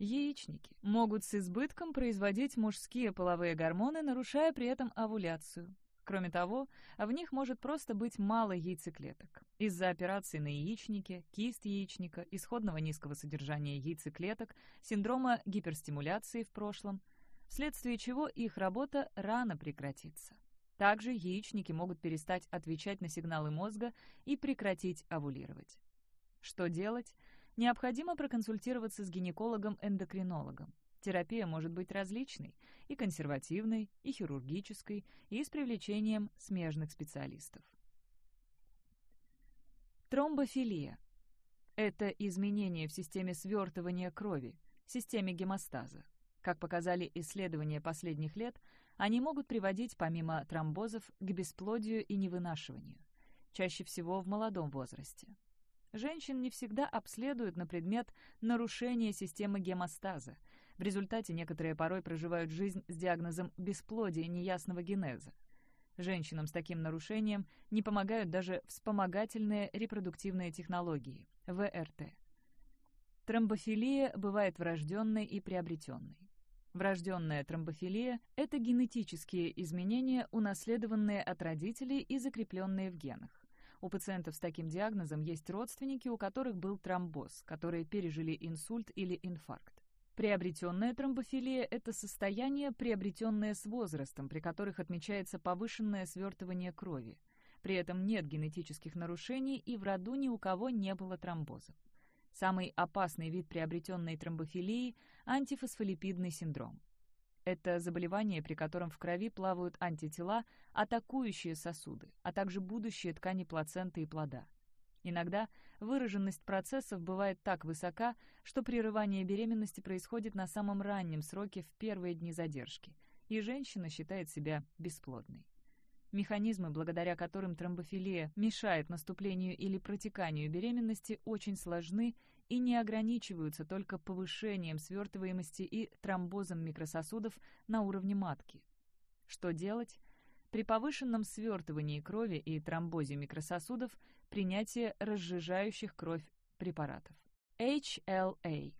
B: Яичники могут с избытком производить мужские половые гормоны, нарушая при этом овуляцию. Кроме того, в них может просто быть мало яйцеклеток. Из-за операции на яичнике, кист яичника, исходного низкого содержания яйцеклеток, синдрома гиперстимуляции в прошлом, вследствие чего их работа рано прекратится. Также яичники могут перестать отвечать на сигналы мозга и прекратить овулировать. Что делать? Необходимо проконсультироваться с гинекологом-эндокринологом. Терапия может быть различной – и консервативной, и хирургической, и с привлечением смежных специалистов. Тромбофилия – это изменение в системе свертывания крови, системе гемостаза. Как показали исследования последних лет, они могут приводить, помимо тромбозов, к бесплодию и невынашиванию, чаще всего в молодом возрасте. Женщин не всегда обследуют на предмет нарушения системы гемостаза. В результате некоторые порой проживают жизнь с диагнозом бесплодия неясного генеза. Женщинам с таким нарушением не помогают даже вспомогательные репродуктивные технологии, ВРТ. Тромбофилия бывает врожденной и приобретенной. Врожденная тромбофилия – это генетические изменения, унаследованные от родителей и закрепленные в генах. У пациентов с таким диагнозом есть родственники, у которых был тромбоз, которые пережили инсульт или инфаркт. Приобретенная тромбофилия – это состояние, приобретенное с возрастом, при которых отмечается повышенное свертывание крови. При этом нет генетических нарушений и в роду ни у кого не было тромбозов. Самый опасный вид приобретенной тромбофилии – антифосфолипидный синдром. Это заболевание, при котором в крови плавают антитела, атакующие сосуды, а также будущие ткани плаценты и плода. Иногда выраженность процессов бывает так высока, что прерывание беременности происходит на самом раннем сроке в первые дни задержки, и женщина считает себя бесплодной. Механизмы, благодаря которым тромбофилия мешает наступлению или протеканию беременности, очень сложны и не ограничиваются только повышением свертываемости и тромбозом микрососудов на уровне матки. Что делать? При повышенном свертывании крови и тромбозе микрососудов принятие разжижающих кровь препаратов. HLA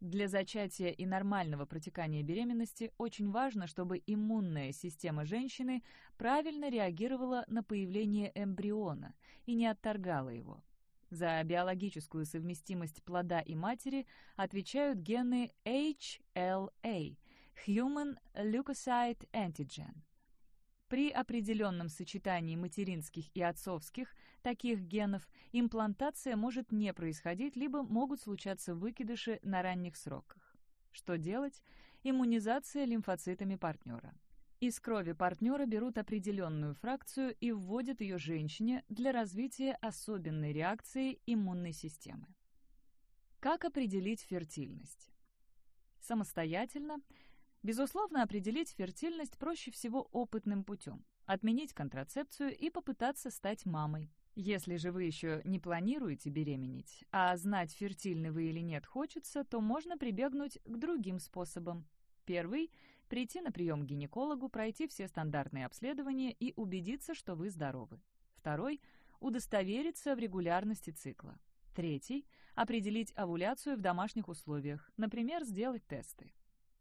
B: для зачатия и нормального протекания беременности очень важно, чтобы иммунная система женщины правильно реагировала на появление эмбриона и не отторгала его. За биологическую совместимость плода и матери отвечают гены HLA – Human Leukocyte Antigen. При определенном сочетании материнских и отцовских таких генов имплантация может не происходить, либо могут случаться выкидыши на ранних сроках. Что делать? Иммунизация лимфоцитами партнера. Из крови партнера берут определенную фракцию и вводят ее женщине для развития особенной реакции иммунной системы. Как определить фертильность? Самостоятельно Безусловно, определить фертильность проще всего опытным путем. Отменить контрацепцию и попытаться стать мамой. Если же вы еще не планируете беременеть, а знать, фертильны вы или нет хочется, то можно прибегнуть к другим способам. Первый – прийти на прием к гинекологу, пройти все стандартные обследования и убедиться, что вы здоровы. Второй – удостовериться в регулярности цикла. Третий – определить овуляцию в домашних условиях, например, сделать тесты.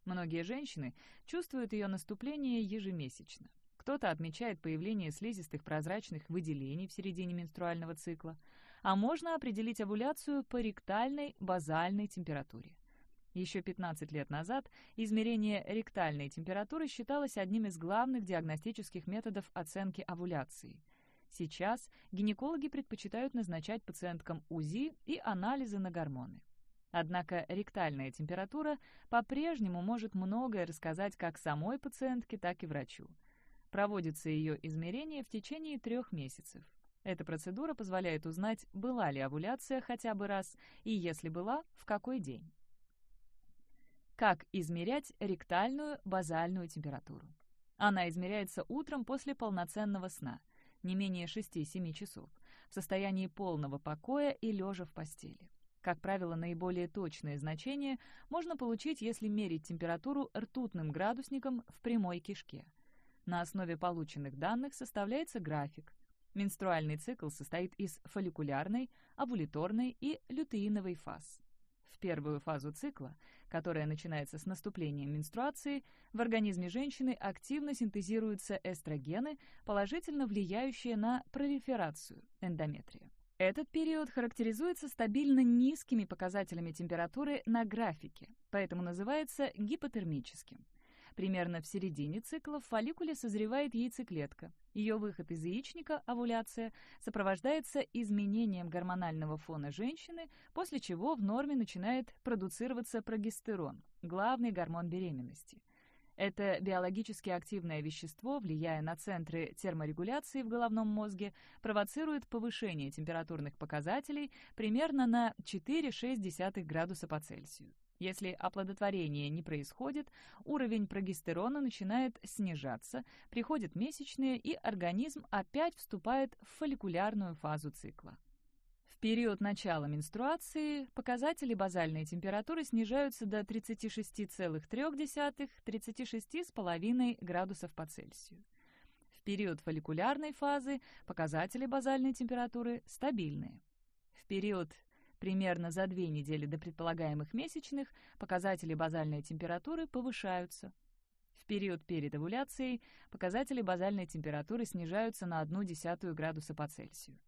B: Многие женщины чувствуют ее наступление ежемесячно. Кто-то отмечает появление слизистых прозрачных выделений в середине менструального цикла, а можно определить овуляцию по ректальной базальной температуре. Еще 15 лет назад измерение ректальной температуры считалось одним из главных диагностических методов оценки овуляции. Сейчас гинекологи предпочитают назначать пациенткам УЗИ и анализы на гормоны. Однако ректальная температура по-прежнему может многое рассказать как самой пациентке, так и врачу. Проводится ее измерение в течение трех месяцев. Эта процедура позволяет узнать, была ли овуляция хотя бы раз, и если была, в какой день. Как измерять ректальную базальную температуру? Она измеряется утром после полноценного сна, не менее 6-7 часов, в состоянии полного покоя и лежа в постели. Как правило, наиболее точные значения можно получить, если мерить температуру ртутным градусником в прямой кишке. На основе полученных данных составляется график. Менструальный цикл состоит из фолликулярной, овуляторной и лютеиновой фаз. В первую фазу цикла, которая начинается с наступлением менструации, в организме женщины активно синтезируются эстрогены, положительно влияющие на пролиферацию эндометрия. Этот период характеризуется стабильно низкими показателями температуры на графике, поэтому называется гипотермическим. Примерно в середине цикла в фолликуле созревает яйцеклетка. Ее выход из яичника, овуляция, сопровождается изменением гормонального фона женщины, после чего в норме начинает продуцироваться прогестерон, главный гормон беременности. Это биологически активное вещество, влияя на центры терморегуляции в головном мозге, провоцирует повышение температурных показателей примерно на 4-6 градуса по Цельсию. Если оплодотворение не происходит, уровень прогестерона начинает снижаться, приходят месячные, и организм опять вступает в фолликулярную фазу цикла. В период начала менструации показатели базальной температуры снижаются до 36,3-36,5 градусов по Цельсию. В период фолликулярной фазы показатели базальной температуры стабильные. В период Примерно за две недели до предполагаемых месячных показатели базальной температуры повышаются. В период перед овуляцией показатели базальной температуры снижаются на 1,1 градуса по Цельсию.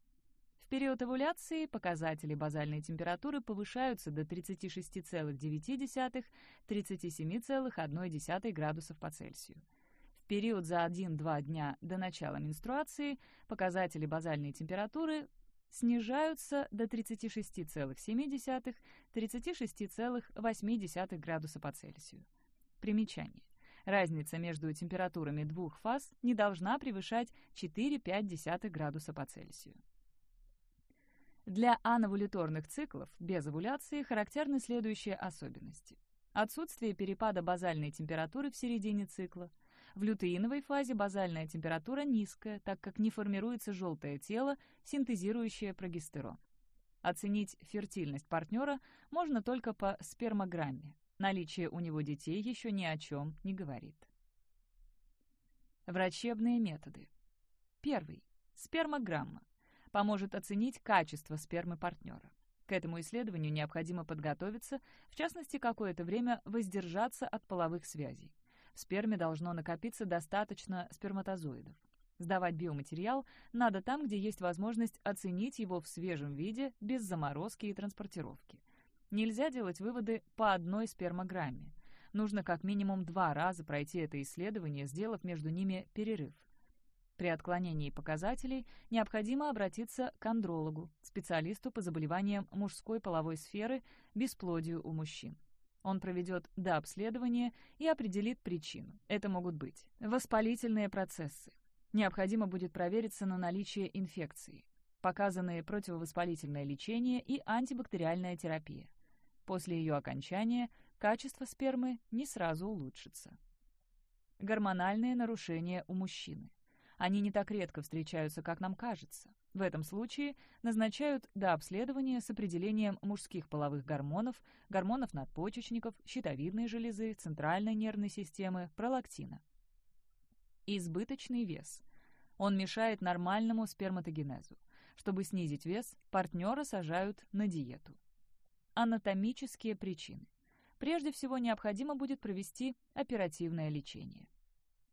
B: В период овуляции показатели базальной температуры повышаются до 36,9-37,1 градусов по Цельсию. В период за 1-2 дня до начала менструации показатели базальной температуры снижаются до 36,7-36,8 градуса по Цельсию. Примечание. Разница между температурами двух фаз не должна превышать 4-5 градуса по Цельсию. Для ановуляторных циклов без овуляции характерны следующие особенности. Отсутствие перепада базальной температуры в середине цикла – в лютеиновой фазе базальная температура низкая, так как не формируется желтое тело, синтезирующее прогестерон. Оценить фертильность партнера можно только по спермограмме. Наличие у него детей еще ни о чем не говорит. Врачебные методы. Первый. Спермограмма. Поможет оценить качество спермы партнера. К этому исследованию необходимо подготовиться, в частности, какое-то время воздержаться от половых связей. В сперме должно накопиться достаточно сперматозоидов. Сдавать биоматериал надо там, где есть возможность оценить его в свежем виде, без заморозки и транспортировки. Нельзя делать выводы по одной спермограмме. Нужно как минимум два раза пройти это исследование, сделав между ними перерыв. При отклонении показателей необходимо обратиться к андрологу, специалисту по заболеваниям мужской половой сферы, бесплодию у мужчин. Он проведет дообследование и определит причину. Это могут быть воспалительные процессы. Необходимо будет провериться на наличие инфекции. Показаны противовоспалительное лечение и антибактериальная терапия. После ее окончания качество спермы не сразу улучшится. Гормональные нарушения у мужчины. Они не так редко встречаются, как нам кажется. В этом случае назначают до обследования с определением мужских половых гормонов, гормонов надпочечников, щитовидной железы, центральной нервной системы, пролактина. Избыточный вес. Он мешает нормальному сперматогенезу. Чтобы снизить вес, партнера сажают на диету. Анатомические причины. Прежде всего необходимо будет провести оперативное лечение.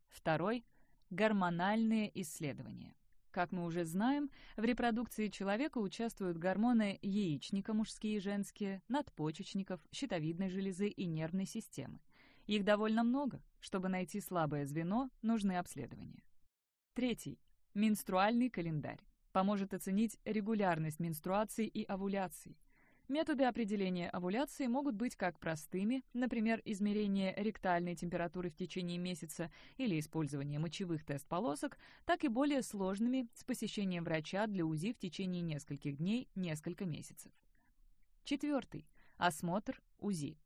B: Второй – гормональные исследования. Как мы уже знаем, в репродукции человека участвуют гормоны яичника, мужские и женские, надпочечников, щитовидной железы и нервной системы. Их довольно много. Чтобы найти слабое звено, нужны обследования. Третий. Менструальный календарь. Поможет оценить регулярность менструаций и овуляций. Методы определения овуляции могут быть как простыми, например, измерение ректальной температуры в течение месяца или использование мочевых тест-полосок, так и более сложными с посещением врача для УЗИ в течение нескольких дней, несколько месяцев. Четвертый. Осмотр УЗИ.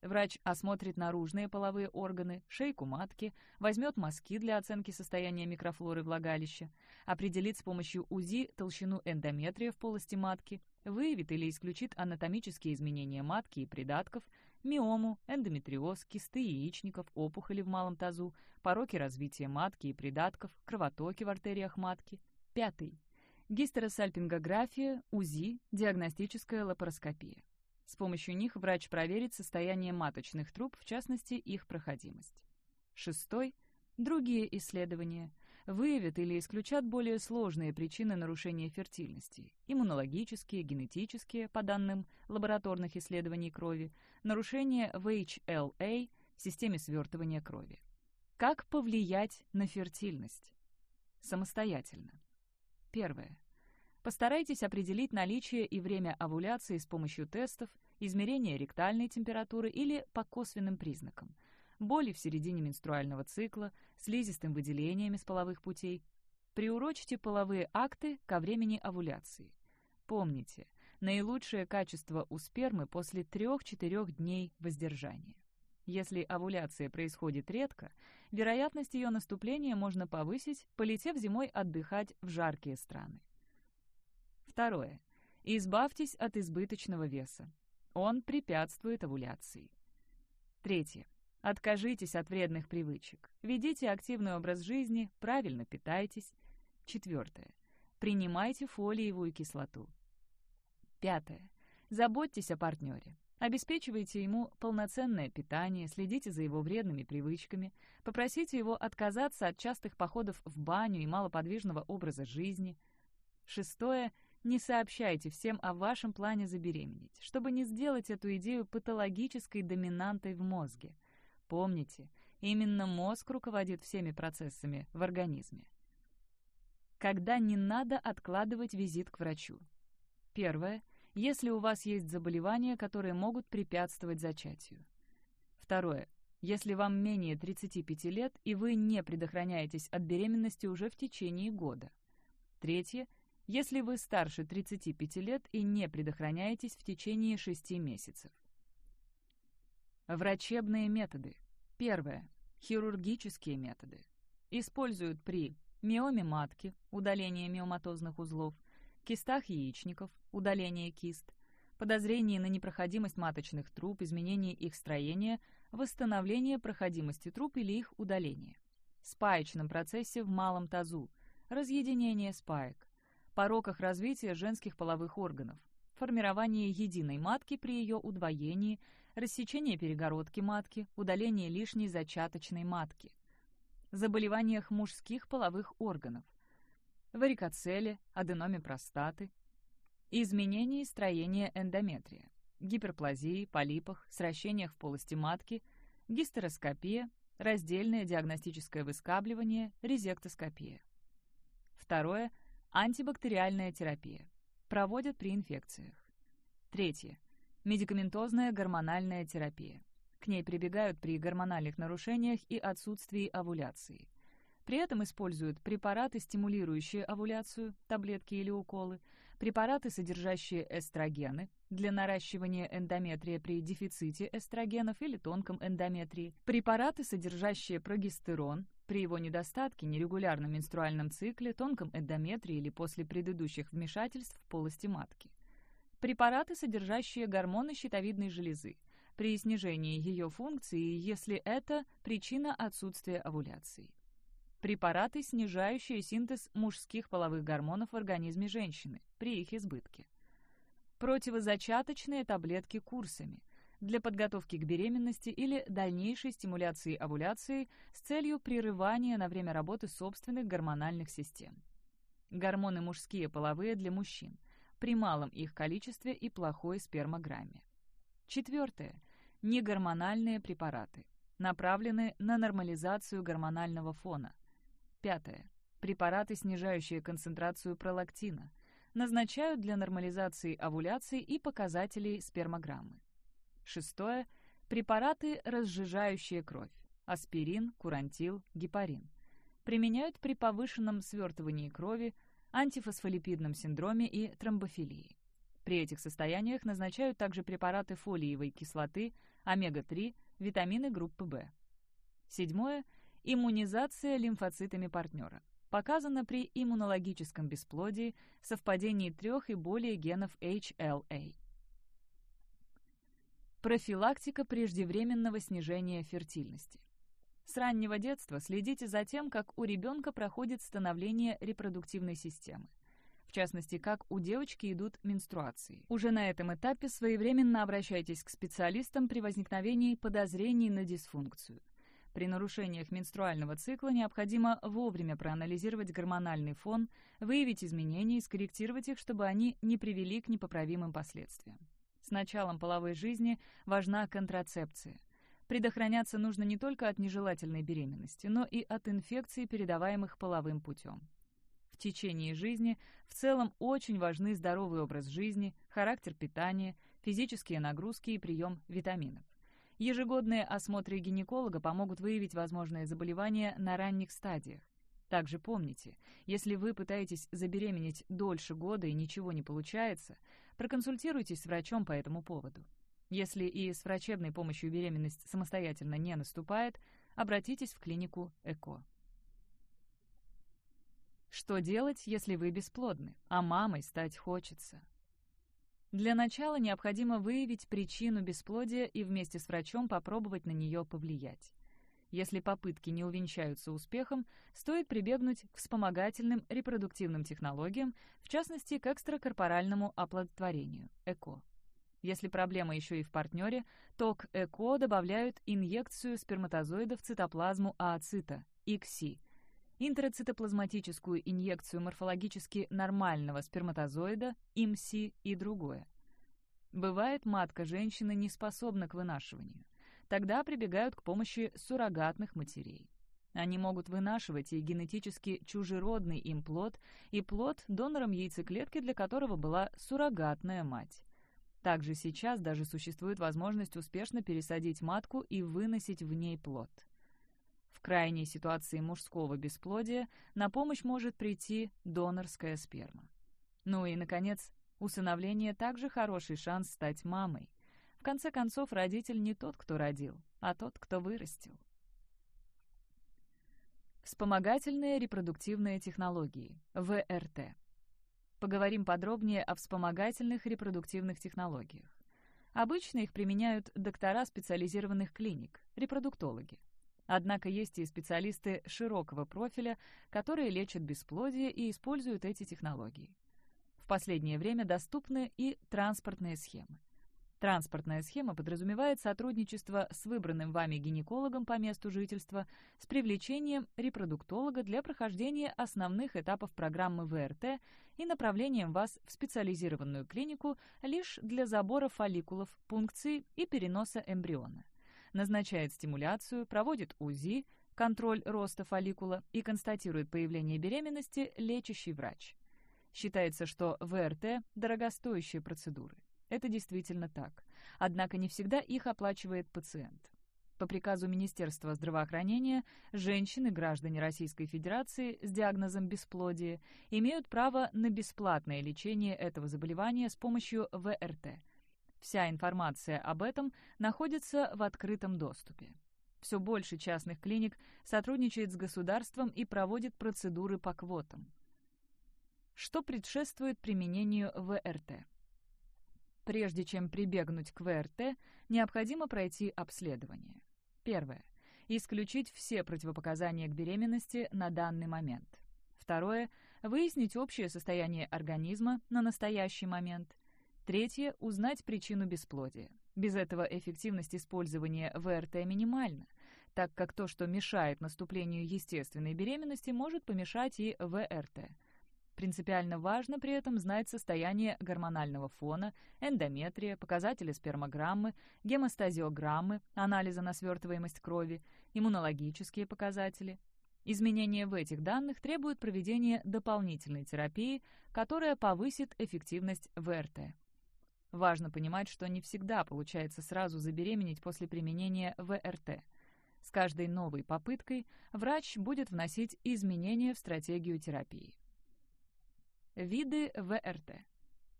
B: Врач осмотрит наружные половые органы, шейку матки, возьмет мазки для оценки состояния микрофлоры влагалища, определит с помощью УЗИ толщину эндометрия в полости матки, выявит или исключит анатомические изменения матки и придатков, миому, эндометриоз, кисты яичников, опухоли в малом тазу, пороки развития матки и придатков, кровотоки в артериях матки. Пятый. Гистеросальпингография, УЗИ, диагностическая лапароскопия. С помощью них врач проверит состояние маточных труб, в частности, их проходимость. Шестой. Другие исследования выявят или исключат более сложные причины нарушения фертильности, иммунологические, генетические, по данным лабораторных исследований крови, нарушения в HLA системе свертывания крови. Как повлиять на фертильность? Самостоятельно. Первое. Постарайтесь определить наличие и время овуляции с помощью тестов, измерения ректальной температуры или по косвенным признакам. Боли в середине менструального цикла, слизистым выделениями с половых путей. Приурочите половые акты ко времени овуляции. Помните, наилучшее качество у спермы после 3-4 дней воздержания. Если овуляция происходит редко, вероятность ее наступления можно повысить, полетев зимой отдыхать в жаркие страны. Второе. Избавьтесь от избыточного веса. Он препятствует овуляции. Третье. Откажитесь от вредных привычек. Ведите активный образ жизни, правильно питайтесь. Четвертое. Принимайте фолиевую кислоту. Пятое. Заботьтесь о партнере. Обеспечивайте ему полноценное питание, следите за его вредными привычками, попросите его отказаться от частых походов в баню и малоподвижного образа жизни. Шестое. Не сообщайте всем о вашем плане забеременеть, чтобы не сделать эту идею патологической доминантой в мозге. Помните, именно мозг руководит всеми процессами в организме. Когда не надо откладывать визит к врачу. Первое. Если у вас есть заболевания, которые могут препятствовать зачатию. Второе. Если вам менее 35 лет и вы не предохраняетесь от беременности уже в течение года. Третье если вы старше 35 лет и не предохраняетесь в течение 6 месяцев. Врачебные методы. Первое. Хирургические методы. Используют при миоме матки, удаление миоматозных узлов, кистах яичников, удаление кист, подозрении на непроходимость маточных труб, изменение их строения, восстановление проходимости труб или их удаление. Спаечном процессе в малом тазу, разъединение спаек, пороках развития женских половых органов, формирование единой матки при ее удвоении, рассечение перегородки матки, удаление лишней зачаточной матки, заболеваниях мужских половых органов, варикоцеле, аденоме простаты, изменении строения эндометрия, гиперплазии, полипах, сращениях в полости матки, гистероскопия, раздельное диагностическое выскабливание, резектоскопия. Второе – Антибактериальная терапия. Проводят при инфекциях. Третье. Медикаментозная гормональная терапия. К ней прибегают при гормональных нарушениях и отсутствии овуляции. При этом используют препараты, стимулирующие овуляцию, таблетки или уколы, препараты, содержащие эстрогены, для наращивания эндометрия при дефиците эстрогенов или тонком эндометрии, препараты, содержащие прогестерон, при его недостатке, нерегулярном менструальном цикле, тонком эндометрии или после предыдущих вмешательств в полости матки. Препараты, содержащие гормоны щитовидной железы, при снижении ее функции, если это причина отсутствия овуляции. Препараты, снижающие синтез мужских половых гормонов в организме женщины при их избытке. Противозачаточные таблетки курсами – для подготовки к беременности или дальнейшей стимуляции овуляции с целью прерывания на время работы собственных гормональных систем. Гормоны мужские половые для мужчин при малом их количестве и плохой спермограмме. Четвертое. Негормональные препараты, направленные на нормализацию гормонального фона. Пятое. Препараты, снижающие концентрацию пролактина, назначают для нормализации овуляции и показателей спермограммы. Шестое. Препараты, разжижающие кровь. Аспирин, курантил, гепарин. Применяют при повышенном свертывании крови, антифосфолипидном синдроме и тромбофилии. При этих состояниях назначают также препараты фолиевой кислоты, омега-3, витамины группы В. Седьмое. Иммунизация лимфоцитами партнера. Показано при иммунологическом бесплодии, совпадении трех и более генов HLA. Профилактика преждевременного снижения фертильности. С раннего детства следите за тем, как у ребенка проходит становление репродуктивной системы. В частности, как у девочки идут менструации. Уже на этом этапе своевременно обращайтесь к специалистам при возникновении подозрений на дисфункцию. При нарушениях менструального цикла необходимо вовремя проанализировать гормональный фон, выявить изменения и скорректировать их, чтобы они не привели к непоправимым последствиям. С началом половой жизни важна контрацепция. Предохраняться нужно не только от нежелательной беременности, но и от инфекций, передаваемых половым путем. В течение жизни в целом очень важны здоровый образ жизни, характер питания, физические нагрузки и прием витаминов. Ежегодные осмотры гинеколога помогут выявить возможные заболевания на ранних стадиях. Также помните, если вы пытаетесь забеременеть дольше года и ничего не получается, Проконсультируйтесь с врачом по этому поводу. Если и с врачебной помощью беременность самостоятельно не наступает, обратитесь в клинику ЭКО. Что делать, если вы бесплодны, а мамой стать хочется? Для начала необходимо выявить причину бесплодия и вместе с врачом попробовать на нее повлиять. Если попытки не увенчаются успехом, стоит прибегнуть к вспомогательным репродуктивным технологиям, в частности, к экстракорпоральному оплодотворению – ЭКО. Если проблема еще и в партнере, то к ЭКО добавляют инъекцию сперматозоидов в цитоплазму ооцита – ИКСИ, интрацитоплазматическую инъекцию морфологически нормального сперматозоида – ИМСИ и другое. Бывает, матка женщины не способна к вынашиванию. Тогда прибегают к помощи суррогатных матерей. Они могут вынашивать и генетически чужеродный им плод, и плод, донором яйцеклетки, для которого была суррогатная мать. Также сейчас даже существует возможность успешно пересадить матку и выносить в ней плод. В крайней ситуации мужского бесплодия на помощь может прийти донорская сперма. Ну и, наконец, усыновление также хороший шанс стать мамой конце концов, родитель не тот, кто родил, а тот, кто вырастил. Вспомогательные репродуктивные технологии, ВРТ. Поговорим подробнее о вспомогательных репродуктивных технологиях. Обычно их применяют доктора специализированных клиник, репродуктологи. Однако есть и специалисты широкого профиля, которые лечат бесплодие и используют эти технологии. В последнее время доступны и транспортные схемы. Транспортная схема подразумевает сотрудничество с выбранным вами гинекологом по месту жительства с привлечением репродуктолога для прохождения основных этапов программы ВРТ и направлением вас в специализированную клинику лишь для забора фолликулов, пункции и переноса эмбриона. Назначает стимуляцию, проводит УЗИ, контроль роста фолликула и констатирует появление беременности лечащий врач. Считается, что ВРТ – дорогостоящие процедуры. Это действительно так. Однако не всегда их оплачивает пациент. По приказу Министерства здравоохранения женщины, граждане Российской Федерации с диагнозом бесплодия имеют право на бесплатное лечение этого заболевания с помощью ВРТ. Вся информация об этом находится в открытом доступе. Все больше частных клиник сотрудничает с государством и проводит процедуры по квотам. Что предшествует применению ВРТ? Прежде чем прибегнуть к ВРТ, необходимо пройти обследование. Первое. Исключить все противопоказания к беременности на данный момент. Второе. Выяснить общее состояние организма на настоящий момент. Третье. Узнать причину бесплодия. Без этого эффективность использования ВРТ минимальна, так как то, что мешает наступлению естественной беременности, может помешать и ВРТ. Принципиально важно при этом знать состояние гормонального фона, эндометрия, показатели спермограммы, гемостазиограммы, анализа на свертываемость крови, иммунологические показатели. Изменения в этих данных требуют проведения дополнительной терапии, которая повысит эффективность ВРТ. Важно понимать, что не всегда получается сразу забеременеть после применения ВРТ. С каждой новой попыткой врач будет вносить изменения в стратегию терапии. Виды ВРТ.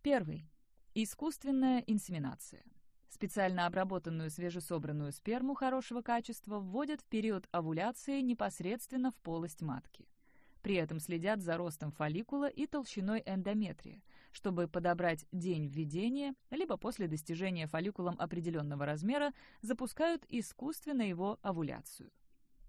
B: Первый. Искусственная инсеминация. Специально обработанную свежесобранную сперму хорошего качества вводят в период овуляции непосредственно в полость матки. При этом следят за ростом фолликула и толщиной эндометрия, чтобы подобрать день введения, либо после достижения фолликулом определенного размера запускают искусственно его овуляцию.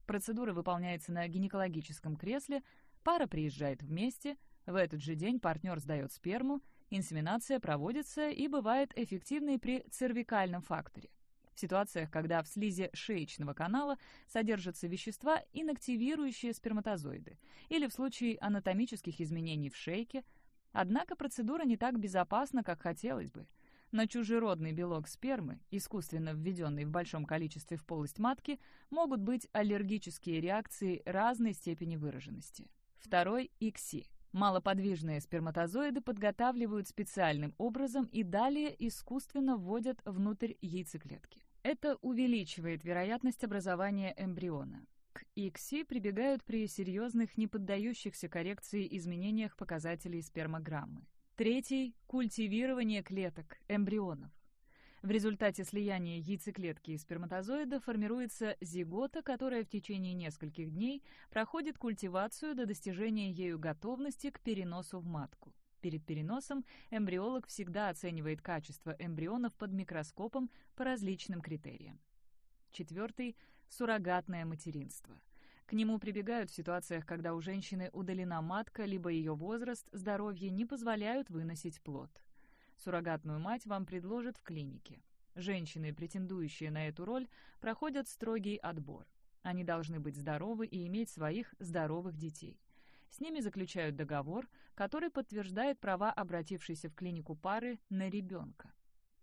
B: Процедура выполняется на гинекологическом кресле, пара приезжает вместе, в этот же день партнер сдает сперму, инсеминация проводится и бывает эффективной при цервикальном факторе. В ситуациях, когда в слизи шеечного канала содержатся вещества, инактивирующие сперматозоиды, или в случае анатомических изменений в шейке. Однако процедура не так безопасна, как хотелось бы. На чужеродный белок спермы, искусственно введенный в большом количестве в полость матки, могут быть аллергические реакции разной степени выраженности. Второй – ИКСИ. Малоподвижные сперматозоиды подготавливают специальным образом и далее искусственно вводят внутрь яйцеклетки. Это увеличивает вероятность образования эмбриона. К ИКСИ прибегают при серьезных, не поддающихся коррекции изменениях показателей спермограммы. Третий – культивирование клеток, эмбрионов. В результате слияния яйцеклетки и сперматозоида формируется зигота, которая в течение нескольких дней проходит культивацию до достижения ею готовности к переносу в матку. Перед переносом эмбриолог всегда оценивает качество эмбрионов под микроскопом по различным критериям. Четвертый – суррогатное материнство. К нему прибегают в ситуациях, когда у женщины удалена матка, либо ее возраст, здоровье не позволяют выносить плод. Суррогатную мать вам предложат в клинике. Женщины, претендующие на эту роль, проходят строгий отбор. Они должны быть здоровы и иметь своих здоровых детей. С ними заключают договор, который подтверждает права обратившейся в клинику пары на ребенка.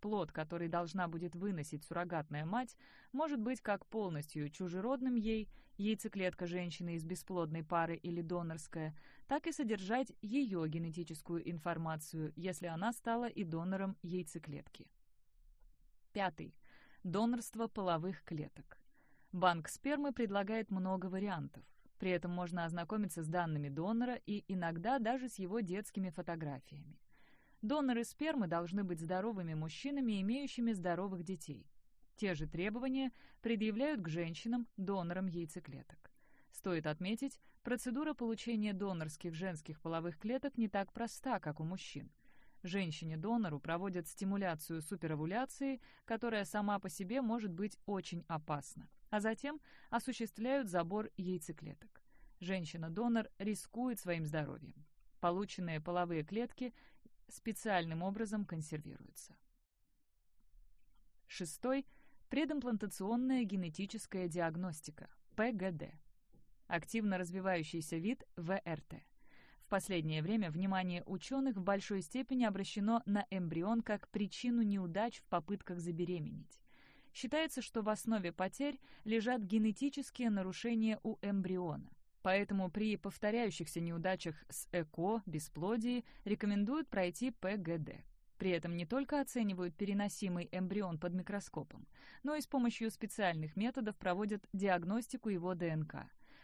B: Плод, который должна будет выносить суррогатная мать, может быть как полностью чужеродным ей, яйцеклетка женщины из бесплодной пары или донорская, так и содержать ее генетическую информацию, если она стала и донором яйцеклетки. Пятый. Донорство половых клеток. Банк спермы предлагает много вариантов. При этом можно ознакомиться с данными донора и иногда даже с его детскими фотографиями. Доноры спермы должны быть здоровыми мужчинами, имеющими здоровых детей. Те же требования предъявляют к женщинам, донорам яйцеклеток. Стоит отметить, процедура получения донорских женских половых клеток не так проста, как у мужчин. Женщине-донору проводят стимуляцию суперовуляции, которая сама по себе может быть очень опасна а затем осуществляют забор яйцеклеток. Женщина-донор рискует своим здоровьем. Полученные половые клетки специальным образом консервируются. Шестой – предимплантационная генетическая диагностика, ПГД. Активно развивающийся вид ВРТ. В последнее время внимание ученых в большой степени обращено на эмбрион как причину неудач в попытках забеременеть. Считается, что в основе потерь лежат генетические нарушения у эмбриона. Поэтому при повторяющихся неудачах с ЭКО, бесплодии, рекомендуют пройти ПГД. При этом не только оценивают переносимый эмбрион под микроскопом, но и с помощью специальных методов проводят диагностику его ДНК.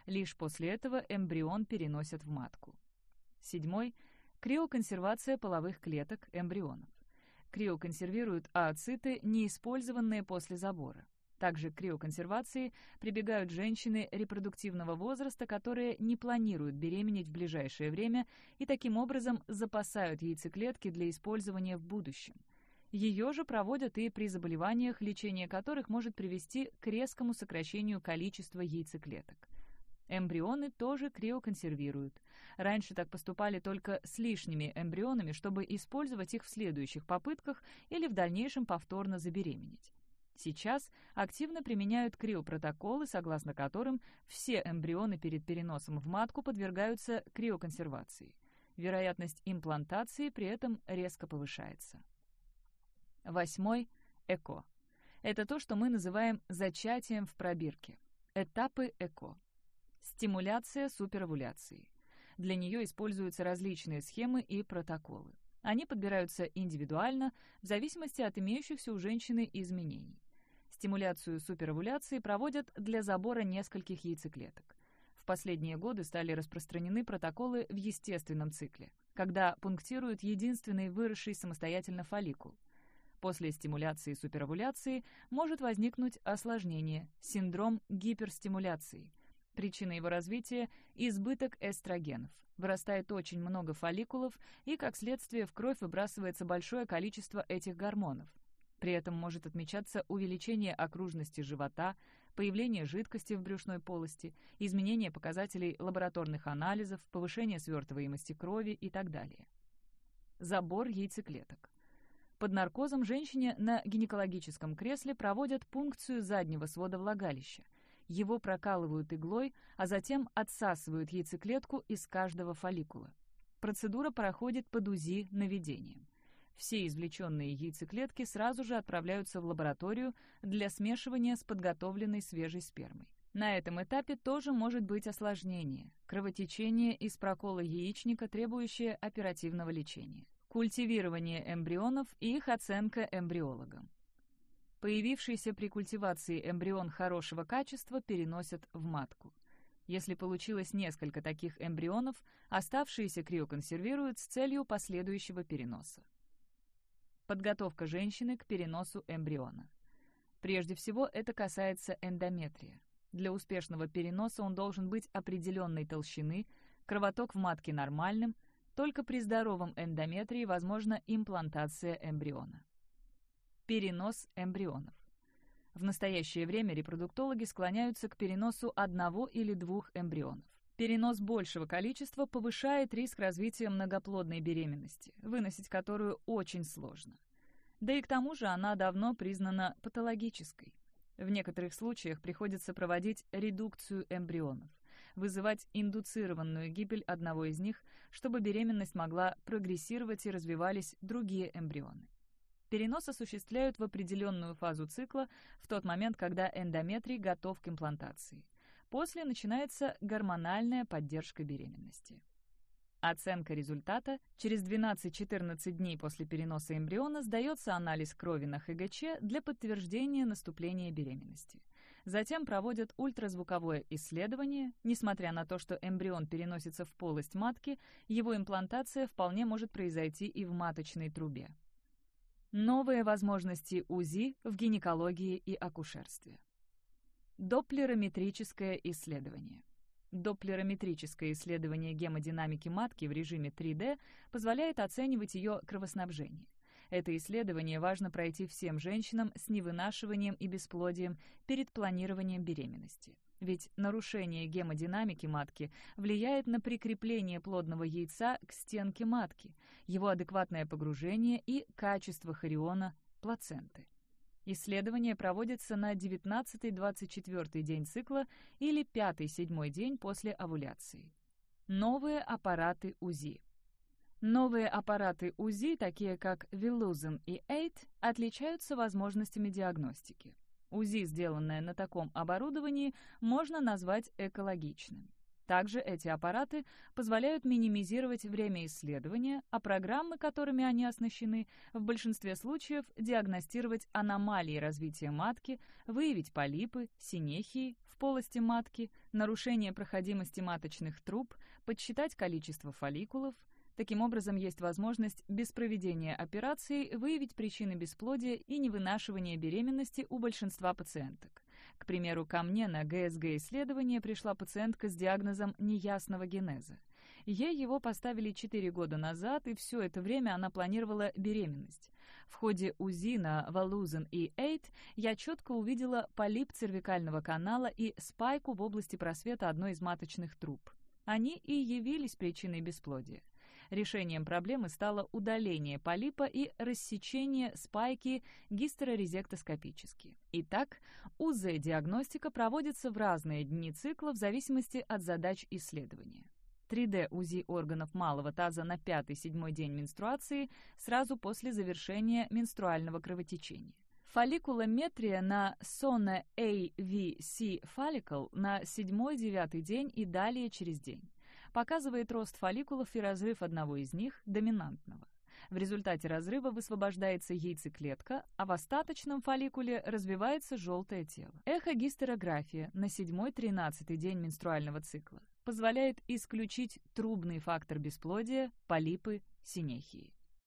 B: Лишь после этого эмбрион переносят в матку. Седьмой – криоконсервация половых клеток эмбрионов. Криоконсервируют ооциты, неиспользованные после забора. Также к криоконсервации прибегают женщины репродуктивного возраста, которые не планируют беременеть в ближайшее время и таким образом запасают яйцеклетки для использования в будущем. Ее же проводят и при заболеваниях, лечение которых может привести к резкому сокращению количества яйцеклеток. Эмбрионы тоже криоконсервируют. Раньше так поступали только с лишними эмбрионами, чтобы использовать их в следующих попытках или в дальнейшем повторно забеременеть. Сейчас активно применяют криопротоколы, согласно которым все эмбрионы перед переносом в матку подвергаются криоконсервации. Вероятность имплантации при этом резко повышается. Восьмой – ЭКО. Это то, что мы называем зачатием в пробирке. Этапы ЭКО. Стимуляция суперовуляции. Для нее используются различные схемы и протоколы. Они подбираются индивидуально, в зависимости от имеющихся у женщины изменений. Стимуляцию суперовуляции проводят для забора нескольких яйцеклеток. В последние годы стали распространены протоколы в естественном цикле. когда пунктируют единственный выросший самостоятельно фолликул. После стимуляции суперовуляции может возникнуть осложнение – синдром гиперстимуляции. Причина его развития – избыток эстрогенов. Вырастает очень много фолликулов, и, как следствие, в кровь выбрасывается большое количество этих гормонов. При этом может отмечаться увеличение окружности живота, появление жидкости в брюшной полости, изменение показателей лабораторных анализов, повышение свертываемости крови и так далее. Забор яйцеклеток. Под наркозом женщине на гинекологическом кресле проводят пункцию заднего свода влагалища. Его прокалывают иглой, а затем отсасывают яйцеклетку из каждого фолликула. Процедура проходит под УЗИ наведением. Все извлеченные яйцеклетки сразу же отправляются в лабораторию для смешивания с подготовленной свежей спермой. На этом этапе тоже может быть осложнение – кровотечение из прокола яичника, требующее оперативного лечения, культивирование эмбрионов и их оценка эмбриологом. Появившийся при культивации эмбрион хорошего качества переносят в матку. Если получилось несколько таких эмбрионов, оставшиеся криоконсервируют с целью последующего переноса. Подготовка женщины к переносу эмбриона. Прежде всего, это касается эндометрия. Для успешного переноса он должен быть определенной толщины, кровоток в матке нормальным, только при здоровом эндометрии возможна имплантация эмбриона. Перенос эмбрионов. В настоящее время репродуктологи склоняются к переносу одного или двух эмбрионов. Перенос большего количества повышает риск развития многоплодной беременности, выносить которую очень сложно. Да и к тому же она давно признана патологической. В некоторых случаях приходится проводить редукцию эмбрионов, вызывать индуцированную гибель одного из них, чтобы беременность могла прогрессировать и развивались другие эмбрионы. Перенос осуществляют в определенную фазу цикла в тот момент, когда эндометрий готов к имплантации – После начинается гормональная поддержка беременности. Оценка результата. Через 12-14 дней после переноса эмбриона сдается анализ крови на ХГЧ для подтверждения наступления беременности. Затем проводят ультразвуковое исследование. Несмотря на то, что эмбрион переносится в полость матки, его имплантация вполне может произойти и в маточной трубе. Новые возможности УЗИ в гинекологии и акушерстве. Доплерометрическое исследование. Доплерометрическое исследование гемодинамики матки в режиме 3D позволяет оценивать ее кровоснабжение. Это исследование важно пройти всем женщинам с невынашиванием и бесплодием перед планированием беременности. Ведь нарушение гемодинамики матки влияет на прикрепление плодного яйца к стенке матки, его адекватное погружение и качество хориона плаценты. Исследование проводится на 19-24 день цикла или 5-7 день после овуляции. Новые аппараты УЗИ. Новые аппараты УЗИ, такие как Villuzin и EIT, отличаются возможностями диагностики. УЗИ, сделанное на таком оборудовании, можно назвать экологичным. Также эти аппараты позволяют минимизировать время исследования, а программы, которыми они оснащены, в большинстве случаев диагностировать аномалии развития матки, выявить полипы, синехии в полости матки, нарушение проходимости маточных труб, подсчитать количество фолликулов. Таким образом, есть возможность без проведения операции выявить причины бесплодия и невынашивания беременности у большинства пациенток. К примеру, ко мне на ГСГ-исследование пришла пациентка с диагнозом неясного генеза. Ей его поставили 4 года назад, и все это время она планировала беременность. В ходе УЗИ на Валузен и Эйт я четко увидела полип цервикального канала и спайку в области просвета одной из маточных труб. Они и явились причиной бесплодия. Решением проблемы стало удаление полипа и рассечение спайки гистерорезектоскопически. Итак, УЗ-диагностика проводится в разные дни цикла в зависимости от задач исследования. 3D-УЗИ органов малого таза на 5-7 день менструации сразу после завершения менструального кровотечения. Фолликулометрия на Sona AVC Follicle на 7-9 день и далее через день показывает рост фолликулов и разрыв одного из них, доминантного. В результате разрыва высвобождается яйцеклетка, а в остаточном фолликуле развивается желтое тело. Эхогистерография на 7-13 день менструального цикла. позволяет исключить трубный фактор бесплодия – полипы синехии.